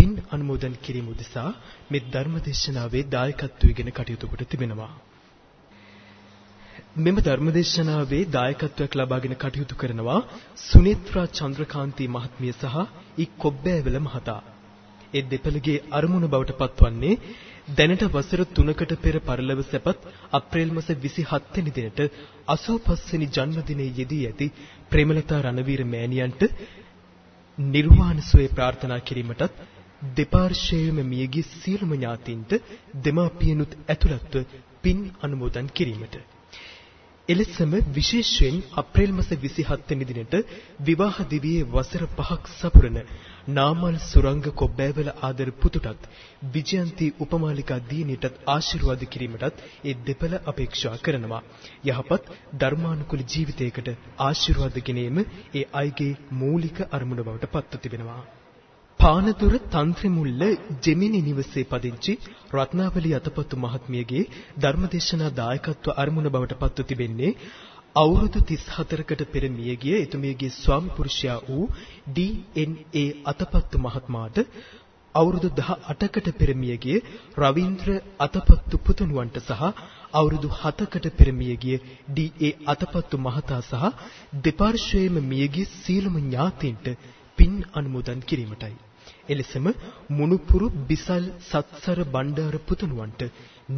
පින් අනුමෝදන් කිරීම උදෙසා මේ ධර්මදේශනාවේ දායකත්වයෙන් කටයුතු කොට තිබෙනවා. මෙම ධර්මදේශනාවේ දායකත්වයක් ලබාගෙන කටයුතු කරනවා සුනේත්‍රා චන්ද්‍රකාන්ති මහත්මිය සහ ඊ කොබ්බෑවල මහතා. ඒ දෙපළගේ අරමුණ බවට පත්වන්නේ දැනට වසර 3කට පෙර පරලොව සැපත් අප්‍රේල් මාස 27 වෙනි දිනට 85 වෙනි ජන්මදිනයේ යෙදී ඇති ප්‍රේමලතා රණවීර මෑණියන්ට නිර්වාණ සුවය ප්‍රාර්ථනා කිරීමටත් දෙපාර්ශ්වයේම මියගිය සියලුම ඥාතීන්ට දෙමාපියනුත් ඇතුළත්ව පින් අනුමෝදන් කිරීමට. එලෙසම විශේෂයෙන් අප්‍රේල් මාස 27 වෙනි දිනට විවාහ දිවියේ වසර 5ක් සපුරන නාමල් සුරංග කොබ්බෑවල ආදර පුතුටත් විජයන්ති උපමාලිකා දිනේටත් ආශිර්වාද කිරීමටත් ඒ දෙපළ අපේක්ෂා කරනවා. යහපත් ධර්මානුකූල ජීවිතයකට ආශිර්වාද ගැනීම ඒ අයගේ මූලික අරමුණ බවට පත්ව තිබෙනවා. පානදුර තන්ත්‍රමුල්ල ජෙමිනි නිවසේ පදිංචි රත්නාවලි අතපත්තු මහත්මියගේ ධර්මදේශනා දායකත්ව අරමුණ බවට පත්ව තිබෙන්නේ අවුරුදු 34කට පෙර මියගිය එතුමියගේ ස්වාමි පුරුෂයා වූ ඩී.එන්.ඒ. අතපත්තු මහත්මයාට අවුරුදු 18කට පෙර මියගිය රවීන්ද්‍ර අතපත්තු පුතුණුවන්ට සහ අවුරුදු 7කට පෙර මියගිය ඩී.ඒ. අතපත්තු මහතා සහ දෙපාර්ශ්වයේම මියගිය සීලම ඥාතීන්ට පින් අනුමෝදන් කිරීමටයි එලෙසම මුණුපුරු බිසල් සත්සර බණ්ඩාර පුතුණුවන්ට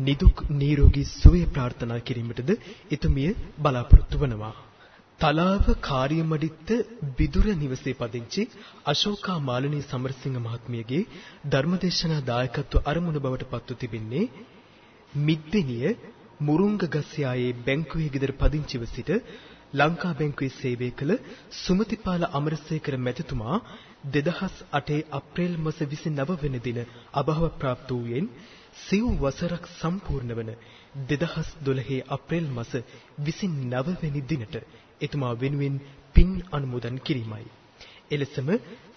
නිදුක් නිරෝගී සුවය ප්‍රාර්ථනා කිරීමටද එතුමිය බලාපොරොත්තු වනවා. තලාව කාර්යමඩිත්ත විදුර නිවසේ පදිංචි අශෝකා මාලිනී සමරසිංහ මහත්මියගේ ධර්මදේශනා දායකත්ව අරමුණ බවට පත්ව තිබෙන්නේ මිද්දෙනිය මුරුංගගස්යායේ බැංකුවේ ගෙදර පදිංචිව සිට ලංකා බැංකුවේ සේවය කළ සුමතිපාල අමරසේකර මැතිතුමා 2008 අප්‍රේල් මාස 29 වෙනි දින අභාව ප්‍රාප්ත වූයෙන් සිව් වසරක් සම්පූර්ණ වන 2012 අප්‍රේල් මාස 29 වෙනි දිනට එතුමා වෙනුවෙන් පින් අනුමෝදන් කිරීමයි. එලෙසම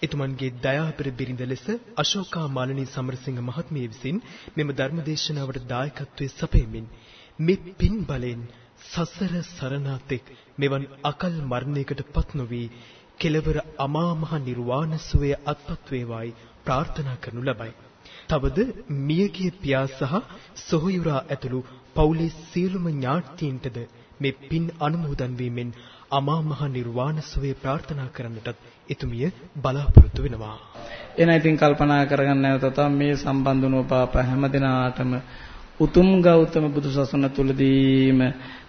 එතුමන්ගේ දයාපර බිරිඳ ලෙස අශෝකා මානනී සමරසිංහ මහත්මිය විසින් මෙම ධර්මදේශනාවට දායකත්වයේ සපයමින් මේ පින් බලෙන් සසර සරණාතෙක් මෙවන් අකල් මරණයකට පත් නොවි කෙලවර අමා මහ නිර්වාණ සුවය අත්පත් වේවායි ප්‍රාර්ථනා කරනු ලබයි. තවද මියගිය පියා සහ සොහොයුරා ඇතුළු පවුලේ සියලුම ඥාතීන්ටද මේ පින් අනුමෝදන් වීමෙන් අමා මහ නිර්වාණ සුවය ප්‍රාර්ථනා කරන්නටත් එතුමිය බලාපොරොත්තු වෙනවා. එන ඉතින් කල්පනා කරගන්න නැවතත් මේ සම්බන්ධුනෝ පාප හැමදිනාටම උතුම් ගෞතම බුදුසසුන තුලදීම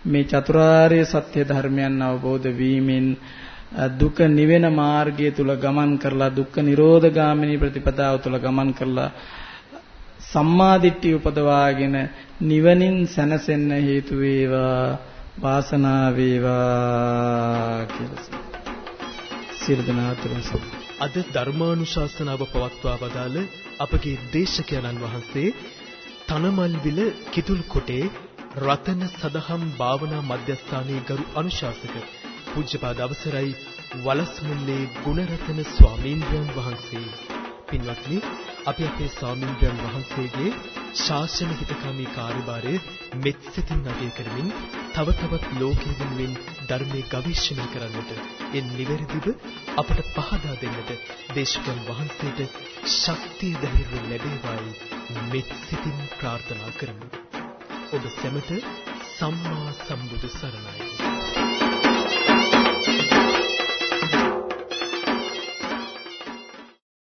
මේ චතුරාර්ය සත්‍ය ධර්මයන් අවබෝධ වීමෙන් දුක නිවෙන මාර්ගය තුල ගමන් කරලා දුක්ඛ නිරෝධ ගාමිනී ප්‍රතිපදාව තුල ගමන් කරලා සම්මා දිට්ඨිය උපදවාගෙන නිවනින් සැනසෙන්න හේතු වේවා වාසනාව වේවා කියලා සියලු දෙනාටම අද ධර්මානුශාසනාව පවත්වා වදාළ අපගේ දේශකයන්න් වහන්සේ තනමල්විල කිතුල් කොටේ රතන සදහම් භාවනා මධ්‍යස්ථානයේ ගරු අනුශාසක පූජ්‍යපාද අවසරයි වලස්මුල්ලේ ගුණරතන ස්වාමීන් වහන්සේ පින්වත්නි අපි අපේ ස්වාමීන් වහන්සේගේ ශාසන හිතකාමී කාර්යභාරය මෙත් සිතින් අගය කරමින් තව තවත් ලෝකෙ වෙනුවෙන් ධර්මයේ ගවේෂණය කරන්නට ඒ නිවැරදිව අපට පහදා දෙන්නට දේශකයන් වහන්සේට ශක්තිය ධෛර්ය ලැබේවායි මෙත් සිතින් ප්‍රාර්ථනා කරමු. ඔබ සැමට සම්මා සම්බුදු සරණයි.